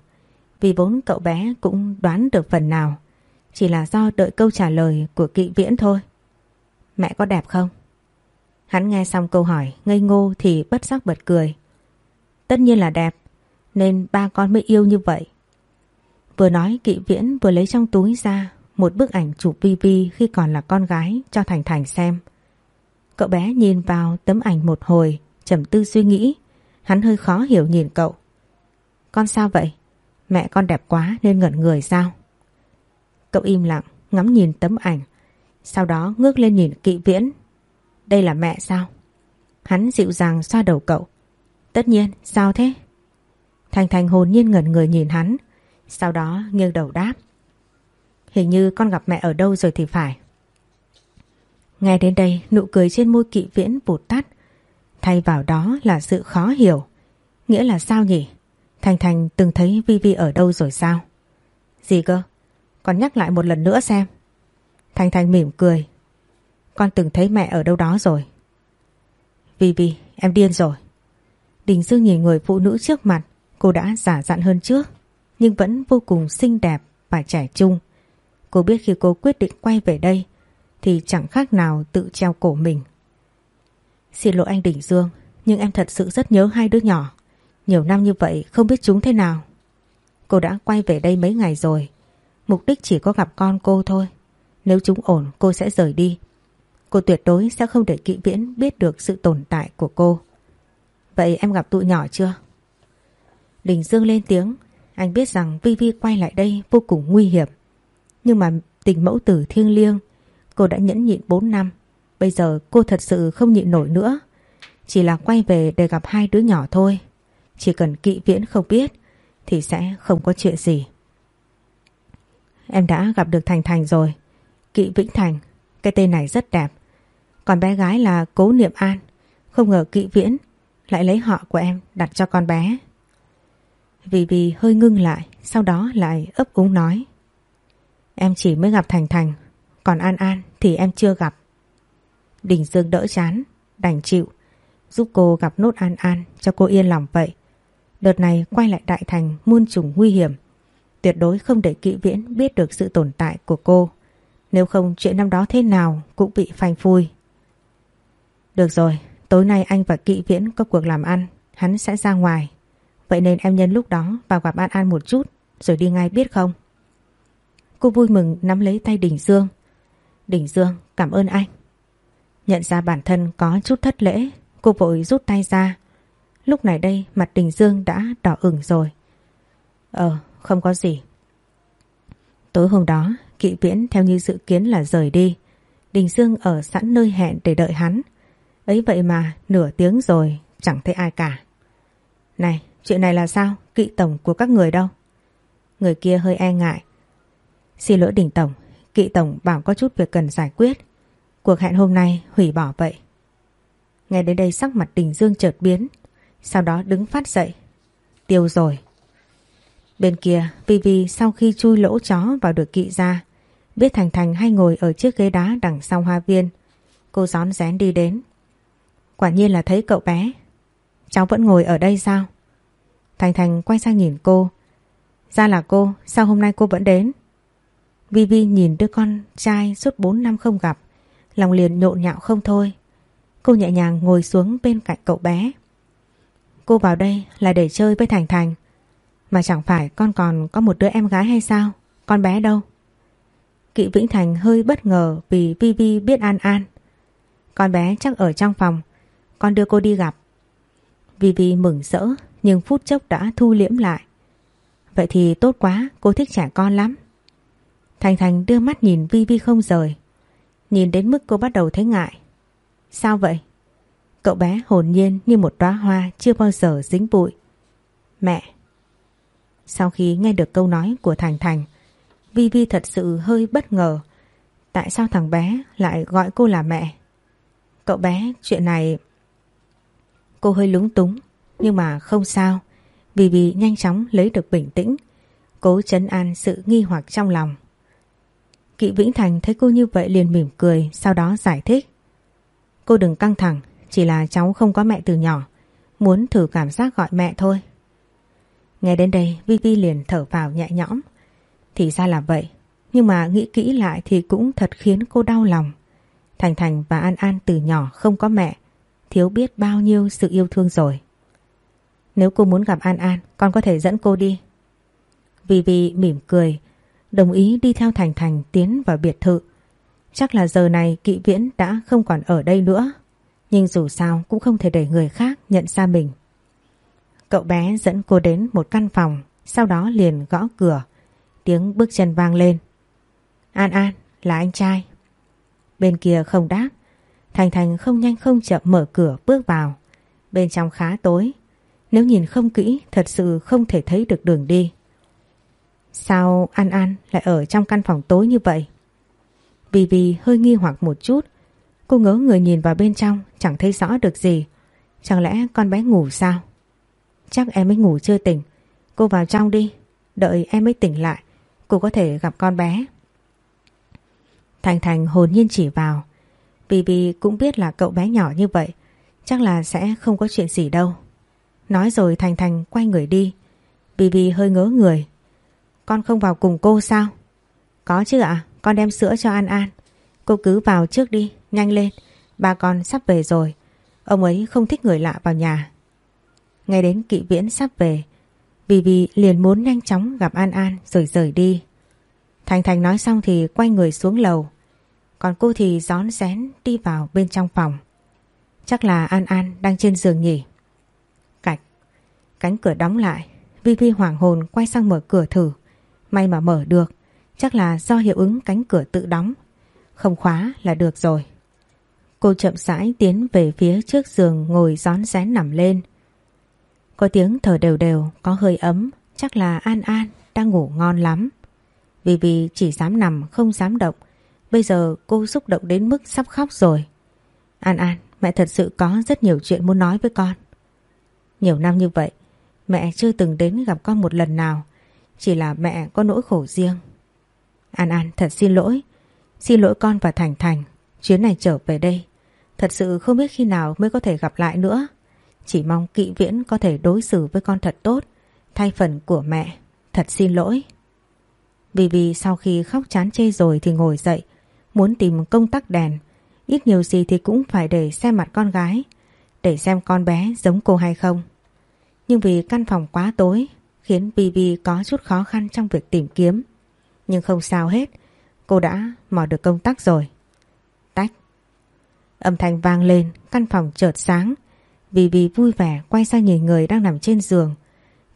Vì vốn cậu bé cũng đoán được phần nào. Chỉ là do đợi câu trả lời của Kỵ Viễn thôi. Mẹ có đẹp không? Hắn nghe xong câu hỏi ngây ngô thì bất giác bật cười. Tất nhiên là đẹp, nên ba con mới yêu như vậy. Vừa nói kỵ viễn vừa lấy trong túi ra một bức ảnh chụp Vi Vi khi còn là con gái cho Thành Thành xem. Cậu bé nhìn vào tấm ảnh một hồi, trầm tư suy nghĩ. Hắn hơi khó hiểu nhìn cậu. Con sao vậy? Mẹ con đẹp quá nên ngẩn người sao? Cậu im lặng, ngắm nhìn tấm ảnh. Sau đó ngước lên nhìn kỵ viễn. Đây là mẹ sao? Hắn dịu dàng xoa đầu cậu. Tất nhiên, sao thế? Thành Thành hồn nhiên ngẩn người nhìn hắn. Sau đó nghiêng đầu đáp. Hình như con gặp mẹ ở đâu rồi thì phải. Nghe đến đây nụ cười trên môi kỵ viễn vụt tắt. Thay vào đó là sự khó hiểu. Nghĩa là sao nhỉ? Thành Thành từng thấy Vi Vi ở đâu rồi sao? Gì cơ? Con nhắc lại một lần nữa xem. Thành Thành mỉm cười. Con từng thấy mẹ ở đâu đó rồi. vì vì em điên rồi. Đình Dương nhìn người phụ nữ trước mặt, cô đã giả dặn hơn trước, nhưng vẫn vô cùng xinh đẹp và trẻ trung. Cô biết khi cô quyết định quay về đây thì chẳng khác nào tự treo cổ mình. Xin lỗi anh Đình Dương, nhưng em thật sự rất nhớ hai đứa nhỏ. Nhiều năm như vậy không biết chúng thế nào. Cô đã quay về đây mấy ngày rồi. Mục đích chỉ có gặp con cô thôi. Nếu chúng ổn cô sẽ rời đi. Cô tuyệt đối sẽ không để kỵ viễn biết được sự tồn tại của cô. Vậy em gặp tụi nhỏ chưa? Đình Dương lên tiếng. Anh biết rằng Vi Vi quay lại đây vô cùng nguy hiểm. Nhưng mà tình mẫu tử thiêng liêng, Cô đã nhẫn nhịn 4 năm Bây giờ cô thật sự không nhịn nổi nữa Chỉ là quay về để gặp hai đứa nhỏ thôi Chỉ cần kỵ viễn không biết, Thì sẽ không có chuyện gì Em đã gặp được Thành Thành rồi Kỵ Vĩnh Thành, Cái tên này rất đẹp còn bé gái là Cố Niệm An. Không ngờ kỵ viễn Lại lấy họ của em đặt cho con bé. Vì vì hơi ngưng lại, Sau đó lại ấp úng nói. Em chỉ mới gặp Thành Thành, Còn An An thì em chưa gặp. Đình Dương đỡ chán, Đành chịu, Giúp cô gặp nốt An An cho cô yên lòng vậy. Đợt này quay lại Đại Thành muôn trùng nguy hiểm, Tuyệt đối không để kỵ viễn biết được sự tồn tại của cô. Nếu không chuyện năm đó thế nào cũng bị phanh phui. Được rồi Tối nay anh và kỵ viễn có cuộc làm ăn Hắn sẽ ra ngoài Vậy nên em nhân lúc đó vào gặp An An một chút Rồi đi ngay biết không Cô vui mừng nắm lấy tay Đình Dương. Đình Dương cảm ơn anh. Nhận ra bản thân có chút thất lễ, cô vội rút tay ra. Lúc này đây mặt Đình Dương đã đỏ ửng rồi. Ờ, không có gì. Tối hôm đó, kỵ viễn theo như dự kiến là rời đi. Đình Dương ở sẵn nơi hẹn để đợi hắn. Ấy vậy mà nửa tiếng rồi chẳng thấy ai cả. Này, chuyện này là sao? Kỵ tổng của các người đâu? Người kia hơi e ngại. Xin lỗi Đình Tổng, Kỵ Tổng bảo có chút việc cần giải quyết. Cuộc hẹn hôm nay hủy bỏ vậy. Nghe đến đây sắc mặt Đình Dương chợt biến, sau đó đứng phát dậy. Tiêu rồi. Bên kia, Vivi sau khi chui lỗ chó vào được kỵ ra, Biết Thành Thành hay ngồi ở chiếc ghế đá đằng sau hoa viên. Cô gión rén đi đến. Quả nhiên là thấy cậu bé. Cháu vẫn ngồi ở đây sao? Thành Thành quay sang nhìn cô. Ra là cô, sao hôm nay cô vẫn đến? Vivi nhìn đứa con trai suốt 4 năm không gặp. Lòng liền nhộn nhạo không thôi. Cô nhẹ nhàng ngồi xuống bên cạnh cậu bé. Cô vào đây là để chơi với Thành Thành. Mà chẳng phải con còn có một đứa em gái hay sao? Con bé đâu? Kỵ Vĩnh Thành hơi bất ngờ vì Vivi biết An An. Con bé chắc ở trong phòng. Con đưa cô đi gặp. Vivi mừng rỡ nhưng phút chốc đã thu liễm lại. Vậy thì tốt quá, cô thích trẻ con lắm. Thành Thành đưa mắt nhìn Vi Vi không rời. Nhìn đến mức cô bắt đầu thấy ngại. Sao vậy? Cậu bé hồn nhiên như một đóa hoa chưa bao giờ dính bụi. Mẹ! Sau khi nghe được câu nói của Thành Thành, Vi Vi thật sự hơi bất ngờ. Tại sao thằng bé lại gọi cô là mẹ? Cậu bé, chuyện này... Cô hơi lúng túng, nhưng mà không sao. vì vì nhanh chóng lấy được bình tĩnh, cố chấn an sự nghi hoặc trong lòng. Kỵ Vĩnh Thành thấy cô như vậy liền mỉm cười, sau đó giải thích. Cô đừng căng thẳng, chỉ là cháu không có mẹ từ nhỏ, muốn thử cảm giác gọi mẹ thôi. Nghe đến đây Vi Vi liền thở vào nhẹ nhõm. Thì ra là vậy, nhưng mà nghĩ kỹ lại thì cũng thật khiến cô đau lòng. Thành Thành và An An từ nhỏ không có mẹ, thiếu biết bao nhiêu sự yêu thương rồi. Nếu cô muốn gặp An An, con có thể dẫn cô đi. Vì Vì mỉm cười, đồng ý đi theo Thành Thành tiến vào biệt thự. Chắc là giờ này kỵ viễn đã không còn ở đây nữa. Nhưng dù sao cũng không thể để người khác nhận ra mình. Cậu bé dẫn cô đến một căn phòng, sau đó liền gõ cửa. Tiếng bước chân vang lên. An An, là anh trai. Bên kia không đáp. Thành Thành không nhanh không chậm mở cửa bước vào. Bên trong khá tối. Nếu nhìn không kỹ, thật sự không thể thấy được đường đi. Sao An An lại ở trong căn phòng tối như vậy? Vì vì hơi nghi hoặc một chút. Cô ngớ người nhìn vào bên trong, chẳng thấy rõ được gì. Chẳng lẽ con bé ngủ sao? Chắc em ấy ngủ chưa tỉnh. Cô vào trong đi. Đợi em ấy tỉnh lại. Cô có thể gặp con bé. Thành Thành hồn nhiên chỉ vào. Vì vì cũng biết là cậu bé nhỏ như vậy. Chắc là sẽ không có chuyện gì đâu. Nói rồi Thành Thành quay người đi. Vì vì hơi ngớ người. Con không vào cùng cô sao? Có chứ ạ, con đem sữa cho An An. Cô cứ vào trước đi, nhanh lên. Ba con sắp về rồi. Ông ấy không thích người lạ vào nhà. Nghe đến kỵ viễn sắp về. Vì vì liền muốn nhanh chóng gặp An An rồi rời đi. Thành Thành nói xong thì quay người xuống lầu. Còn cô thì gión rén đi vào bên trong phòng. Chắc là An An đang trên giường nhỉ. Cạch. Cánh cửa đóng lại. Vi Vi hoảng hồn quay sang mở cửa thử. May mà mở được. Chắc là do hiệu ứng cánh cửa tự đóng. Không khóa là được rồi. Cô chậm rãi tiến về phía trước giường ngồi gión rén nằm lên. Có tiếng thở đều đều, có hơi ấm, chắc là An An đang ngủ ngon lắm. Vì vì chỉ dám nằm không dám động, bây giờ cô xúc động đến mức sắp khóc rồi. An An, mẹ thật sự có rất nhiều chuyện muốn nói với con. Nhiều năm như vậy, mẹ chưa từng đến gặp con một lần nào, chỉ là mẹ có nỗi khổ riêng. An An thật xin lỗi, xin lỗi con và Thành Thành, chuyến này trở về đây. Thật sự không biết khi nào mới có thể gặp lại nữa. Chỉ mong kỵ viễn có thể đối xử với con thật tốt, thay phần của mẹ. Thật xin lỗi. Vì vì sau khi khóc chán chê rồi thì ngồi dậy, muốn tìm công tắc đèn. Ít nhiều gì thì cũng phải để xem mặt con gái, để xem con bé giống cô hay không. Nhưng vì căn phòng quá tối, khiến Bibi có chút khó khăn trong việc tìm kiếm. Nhưng không sao hết, cô đã mò được công tắc rồi. Tách. Âm thanh vang lên, căn phòng chợt sáng. Bibi vui vẻ quay sang nhìn người đang nằm trên giường.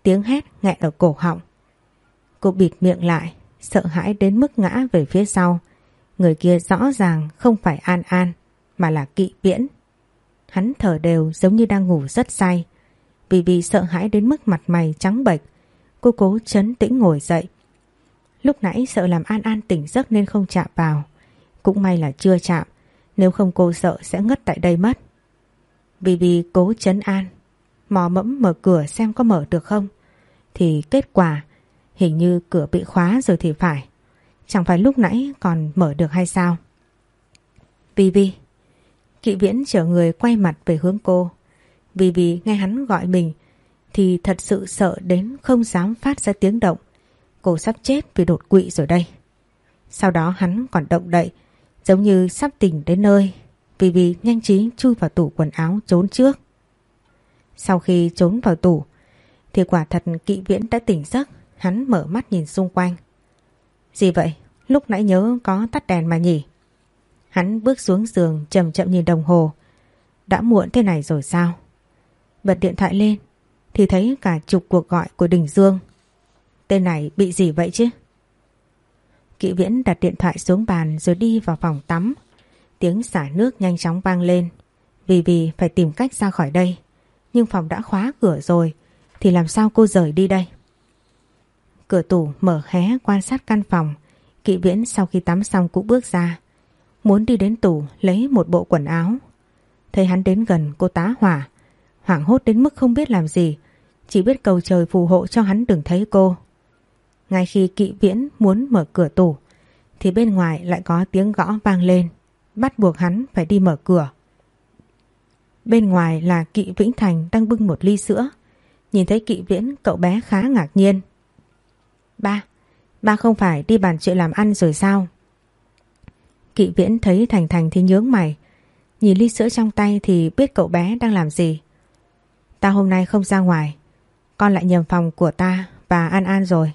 Tiếng hét nghẹn ở cổ họng. Cô bịt miệng lại, sợ hãi đến mức ngã về phía sau. Người kia rõ ràng không phải An An, mà là kỵ viễn. Hắn thở đều giống như đang ngủ rất say. Vì vì sợ hãi đến mức mặt mày trắng bệch, cô cố chấn tĩnh ngồi dậy. Lúc nãy sợ làm An An tỉnh giấc nên không chạm vào. Cũng may là chưa chạm, nếu không cô sợ sẽ ngất tại đây mất. Vì vì cố chấn an, mò mẫm mở cửa xem có mở được không. Thì kết quả hình như cửa bị khóa rồi thì phải. Chẳng phải lúc nãy còn mở được hay sao? Vi Vi. Kỵ viễn chở người quay mặt về hướng cô. Vì vì nghe hắn gọi mình thì thật sự sợ đến không dám phát ra tiếng động. Cô sắp chết vì đột quỵ rồi đây. Sau đó hắn còn động đậy, giống như sắp tỉnh đến nơi. Vì vì nhanh trí chui vào tủ quần áo trốn trước. Sau khi trốn vào tủ, thì quả thật kỵ viễn đã tỉnh giấc. Hắn mở mắt nhìn xung quanh. Gì vậy? Lúc nãy nhớ có tắt đèn mà nhỉ? Hắn bước xuống giường, chậm chậm nhìn đồng hồ. Đã muộn thế này rồi sao? Bật điện thoại lên, thì thấy cả chục cuộc gọi của Đình Dương. Tên này bị gì vậy chứ? Kỵ viễn đặt điện thoại xuống bàn rồi đi vào phòng tắm. Tiếng xả nước nhanh chóng vang lên. Vì vì phải tìm cách ra khỏi đây. Nhưng phòng đã khóa cửa rồi, thì làm sao cô rời đi đây? Cửa tủ mở hé quan sát căn phòng. Kỵ viễn sau khi tắm xong cũng bước ra. Muốn đi đến tủ, lấy một bộ quần áo. Thấy hắn đến gần, cô tá hỏa. Hoảng hốt đến mức không biết làm gì. Chỉ biết cầu trời phù hộ cho hắn đừng thấy cô. Ngay khi kỵ viễn muốn mở cửa tủ, thì bên ngoài lại có tiếng gõ vang lên. Bắt buộc hắn phải đi mở cửa. Bên ngoài là kỵ Vĩnh Thành đang bưng một ly sữa. Nhìn thấy kỵ viễn, cậu bé khá ngạc nhiên. Ba, ba không phải đi bàn chuyện làm ăn rồi sao? Kỵ viễn thấy Thành Thành thì nhướng mày. Nhìn ly sữa trong tay thì biết cậu bé đang làm gì. Ta hôm nay không ra ngoài. Con lại nhầm phòng của ta và An An rồi.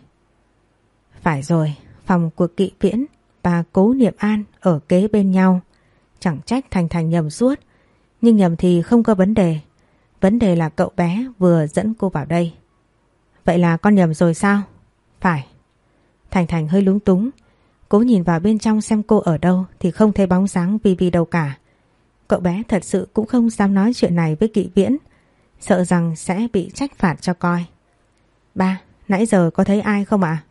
Phải rồi, phòng của kỵ viễn và cố niệm an ở kế bên nhau. Chẳng trách Thành Thành nhầm suốt. Nhưng nhầm thì không có vấn đề. Vấn đề là cậu bé vừa dẫn cô vào đây. Vậy là con nhầm rồi sao? Phải. Thành Thành hơi lúng túng. Cố nhìn vào bên trong xem cô ở đâu thì không thấy bóng dáng Vivi đâu cả. Cậu bé thật sự cũng không dám nói chuyện này với kỵ viễn. Sợ rằng sẽ bị trách phạt cho coi. Ba, nãy giờ có thấy ai không ạ?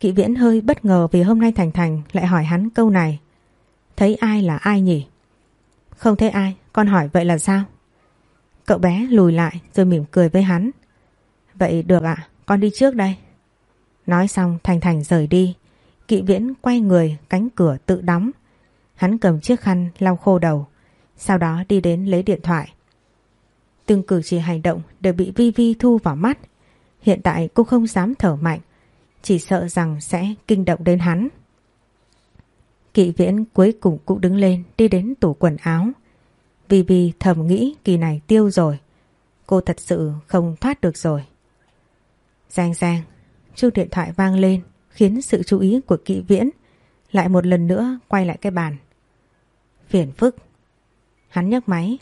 Kỵ viễn hơi bất ngờ vì hôm nay Thành Thành lại hỏi hắn câu này. Thấy ai là ai nhỉ? Không thấy ai, con hỏi vậy là sao? Cậu bé lùi lại rồi mỉm cười với hắn. Vậy được ạ, con đi trước đây. Nói xong Thành Thành rời đi. Kỵ viễn quay người cánh cửa tự đóng. Hắn cầm chiếc khăn lau khô đầu. Sau đó đi đến lấy điện thoại. Từng cử chỉ hành động đều bị Vi Vi thu vào mắt. Hiện tại cô không dám thở mạnh. Chỉ sợ rằng sẽ kinh động đến hắn. Kỵ viễn cuối cùng cũng đứng lên đi đến tủ quần áo. Vi Vi thầm nghĩ kỳ này tiêu rồi. Cô thật sự không thoát được rồi. Giang giang, chuông điện thoại vang lên, khiến sự chú ý của kỵ viễn lại một lần nữa quay lại cái bàn. Phiền phức. Hắn nhấc máy.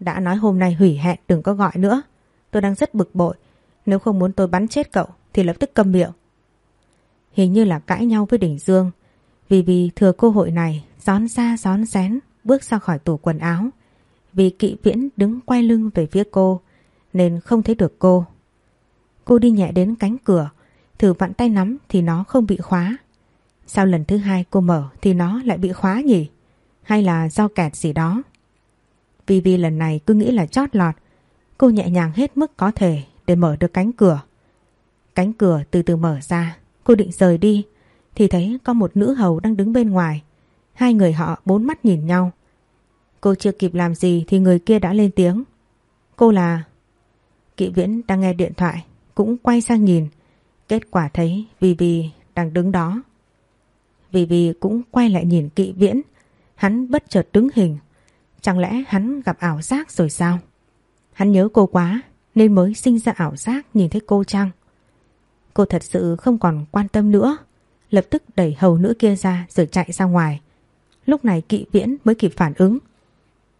Đã nói hôm nay hủy hẹn, đừng có gọi nữa. Tôi đang rất bực bội. Nếu không muốn tôi bắn chết cậu, thì lập tức câm miệng. Hình như là cãi nhau với Đình Dương. Vì vì thừa cơ hội này, gión ra gión rén, bước ra khỏi tủ quần áo. Vì kỵ viễn đứng quay lưng về phía cô, nên không thấy được cô. Cô đi nhẹ đến cánh cửa Thử vặn tay nắm thì nó không bị khóa. Sau lần thứ hai cô mở thì nó lại bị khóa nhỉ? Hay là do kẹt gì đó? Vivi lần này cứ nghĩ là chót lọt. Cô nhẹ nhàng hết mức có thể để mở được cánh cửa. Cánh cửa từ từ mở ra. Cô định rời đi thì thấy có một nữ hầu đang đứng bên ngoài. Hai người họ bốn mắt nhìn nhau. Cô chưa kịp làm gì thì người kia đã lên tiếng. Cô là... Kỵ Viễn đang nghe điện thoại, cũng quay sang nhìn Kết quả thấy Vivi đang đứng đó. Vivi cũng quay lại nhìn kỵ viễn. Hắn bất chợt đứng hình. Chẳng lẽ hắn gặp ảo giác rồi sao? Hắn nhớ cô quá, nên mới sinh ra ảo giác nhìn thấy cô chăng? Cô thật sự không còn quan tâm nữa. Lập tức đẩy hầu nữ kia ra rồi chạy ra ngoài. Lúc này kỵ viễn mới kịp phản ứng.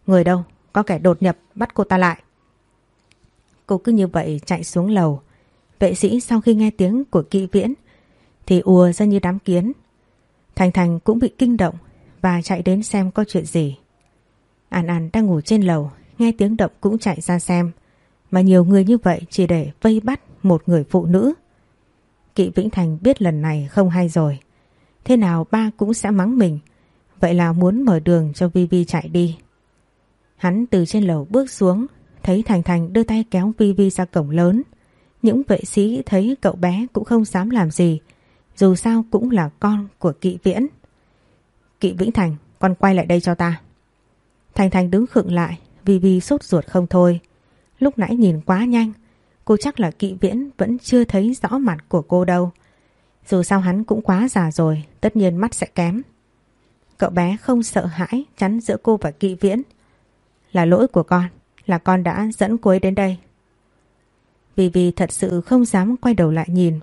Người đâu? Có kẻ đột nhập bắt cô ta lại. Cô cứ như vậy chạy xuống lầu. Vệ sĩ sau khi nghe tiếng của kỵ viễn thì ùa ra như đám kiến. Thành Thành cũng bị kinh động và chạy đến xem có chuyện gì. An An đang ngủ trên lầu, nghe tiếng động cũng chạy ra xem. Mà nhiều người như vậy chỉ để vây bắt một người phụ nữ. Kỵ Vĩnh Thành biết lần này không hay rồi. Thế nào ba cũng sẽ mắng mình. Vậy là muốn mở đường cho Vi Vi chạy đi. Hắn từ trên lầu bước xuống, thấy Thành Thành đưa tay kéo Vi Vi ra cổng lớn. Những vệ sĩ thấy cậu bé cũng không dám làm gì Dù sao cũng là con của kỵ viễn. Kỵ Vĩnh Thành, con quay lại đây cho ta. Thành Thành đứng khựng lại vì vì sốt ruột không thôi. Lúc nãy nhìn quá nhanh, cô chắc là kỵ viễn vẫn chưa thấy rõ mặt của cô đâu. Dù sao hắn cũng quá già rồi, tất nhiên mắt sẽ kém. Cậu bé không sợ hãi chắn giữa cô và kỵ viễn. Là lỗi của con, là con đã dẫn cô ấy đến đây. Vì vì thật sự không dám quay đầu lại nhìn,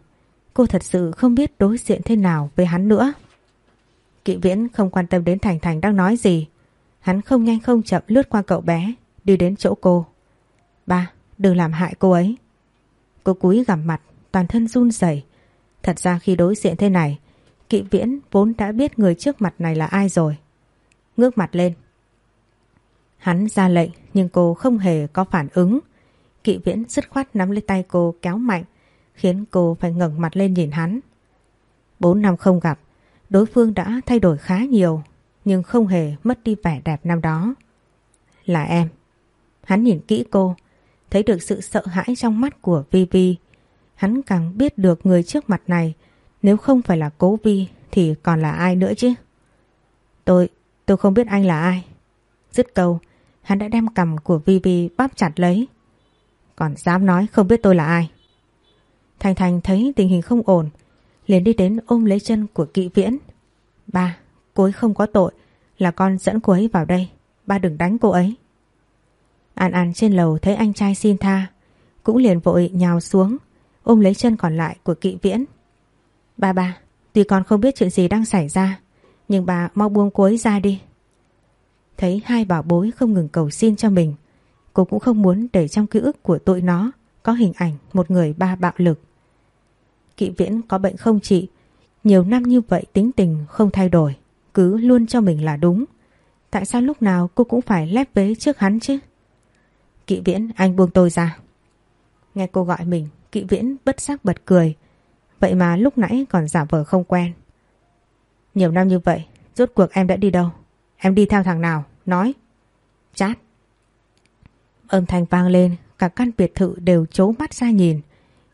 cô thật sự không biết đối diện thế nào với hắn nữa. Kỵ viễn không quan tâm đến Thành Thành đang nói gì. Hắn không nhanh không chậm lướt qua cậu bé, đi đến chỗ cô. Ba, đừng làm hại cô ấy. Cô cúi gằm mặt, toàn thân run rẩy. Thật ra khi đối diện thế này, Kỵ viễn vốn đã biết người trước mặt này là ai rồi. Ngước mặt lên. Hắn ra lệnh nhưng cô không hề có phản ứng. Kỵ viễn dứt khoát nắm lấy tay cô kéo mạnh, khiến cô phải ngẩng mặt lên nhìn hắn. Bốn năm không gặp, đối phương đã thay đổi khá nhiều, nhưng không hề mất đi vẻ đẹp năm đó. Là em. Hắn nhìn kỹ cô, thấy được sự sợ hãi trong mắt của Vivi. Hắn càng biết được người trước mặt này nếu không phải là cố Vi thì còn là ai nữa chứ? Tôi, tôi không biết anh là ai. Dứt câu, hắn đã đem cầm của Vi Vi bóp chặt lấy. Còn dám nói không biết tôi là ai. Thành Thành thấy tình hình không ổn, liền đi đến ôm lấy chân của kỵ viễn. Ba, cô ấy không có tội, là con dẫn cô ấy vào đây. Ba đừng đánh cô ấy. An An trên lầu thấy anh trai xin tha, cũng liền vội nhào xuống, ôm lấy chân còn lại của kỵ viễn. Ba ba, tuy con không biết chuyện gì đang xảy ra, nhưng bà mau buông cô ấy ra đi. Thấy hai bảo bối không ngừng cầu xin cho mình, cô cũng không muốn để trong ký ức của tụi nó có hình ảnh một người ba bạo lực. Kỵ viễn có bệnh không trị, nhiều năm như vậy tính tình không thay đổi, cứ luôn cho mình là đúng. Tại sao lúc nào cô cũng phải lép vế trước hắn chứ? Kỵ viễn anh buông tôi ra. Nghe cô gọi mình, kỵ viễn bất giác bật cười. Vậy mà lúc nãy còn giả vờ không quen. Nhiều năm như vậy, rốt cuộc em đã đi đâu? Em đi theo thằng nào? Nói. Chát. Âm thanh vang lên, cả căn biệt thự đều chố mắt ra nhìn.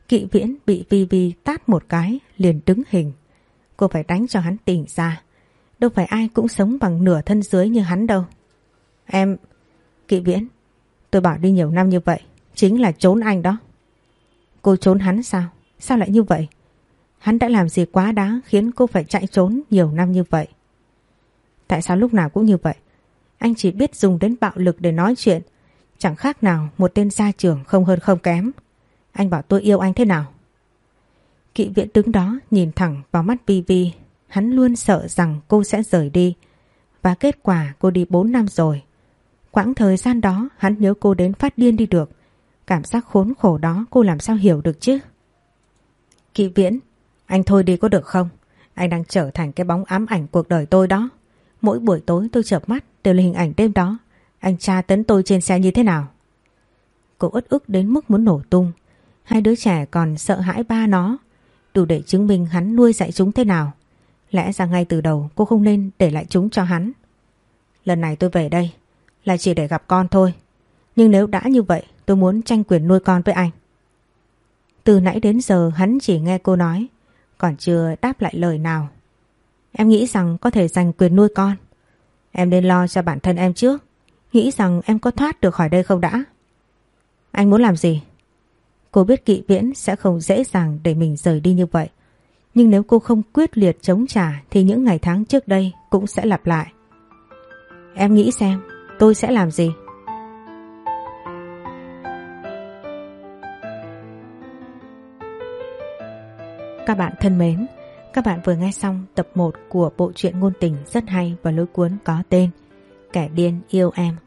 Kỵ viễn bị Vi Vi tát một cái, liền đứng hình. Cô phải đánh cho hắn tỉnh ra. Đâu phải ai cũng sống bằng nửa thân dưới như hắn đâu. Em... Kỵ viễn, tôi bảo đi nhiều năm như vậy, chính là trốn anh đó. Cô trốn hắn sao? Sao lại như vậy? Hắn đã làm gì quá đáng khiến cô phải chạy trốn nhiều năm như vậy. Tại sao lúc nào cũng như vậy? Anh chỉ biết dùng đến bạo lực để nói chuyện. Chẳng khác nào một tên gia trưởng không hơn không kém. Anh bảo tôi yêu anh thế nào? Kỵ viện đứng đó nhìn thẳng vào mắt Vivi Hắn luôn sợ rằng cô sẽ rời đi. Và kết quả cô đi 4 năm rồi. Quãng thời gian đó, hắn nhớ cô đến phát điên đi được. Cảm giác khốn khổ đó cô làm sao hiểu được chứ? Kỵ viễn anh thôi đi có được không? Anh đang trở thành cái bóng ám ảnh cuộc đời tôi đó. Mỗi buổi tối tôi chợp mắt, đều là hình ảnh đêm đó. Anh cha tấn tôi trên xe như thế nào? Cô ức ức đến mức muốn nổ tung. Hai đứa trẻ còn sợ hãi ba nó. Đủ để chứng minh hắn nuôi dạy chúng thế nào. Lẽ ra ngay từ đầu cô không nên để lại chúng cho hắn. Lần này tôi về đây là chỉ để gặp con thôi. Nhưng nếu đã như vậy, tôi muốn tranh quyền nuôi con với anh. Từ nãy đến giờ hắn chỉ nghe cô nói, còn chưa đáp lại lời nào. Em nghĩ rằng có thể giành quyền nuôi con. Em nên lo cho bản thân em trước. Nghĩ rằng em có thoát được khỏi đây không đã? Anh muốn làm gì? Cô biết kỵ viễn sẽ không dễ dàng để mình rời đi như vậy. Nhưng nếu cô không quyết liệt chống trả thì những ngày tháng trước đây cũng sẽ lặp lại. Em nghĩ xem, tôi sẽ làm gì? Các bạn thân mến, các bạn vừa nghe xong tập 1 của bộ truyện ngôn tình rất hay và lối cuốn có tên Kẻ điên yêu em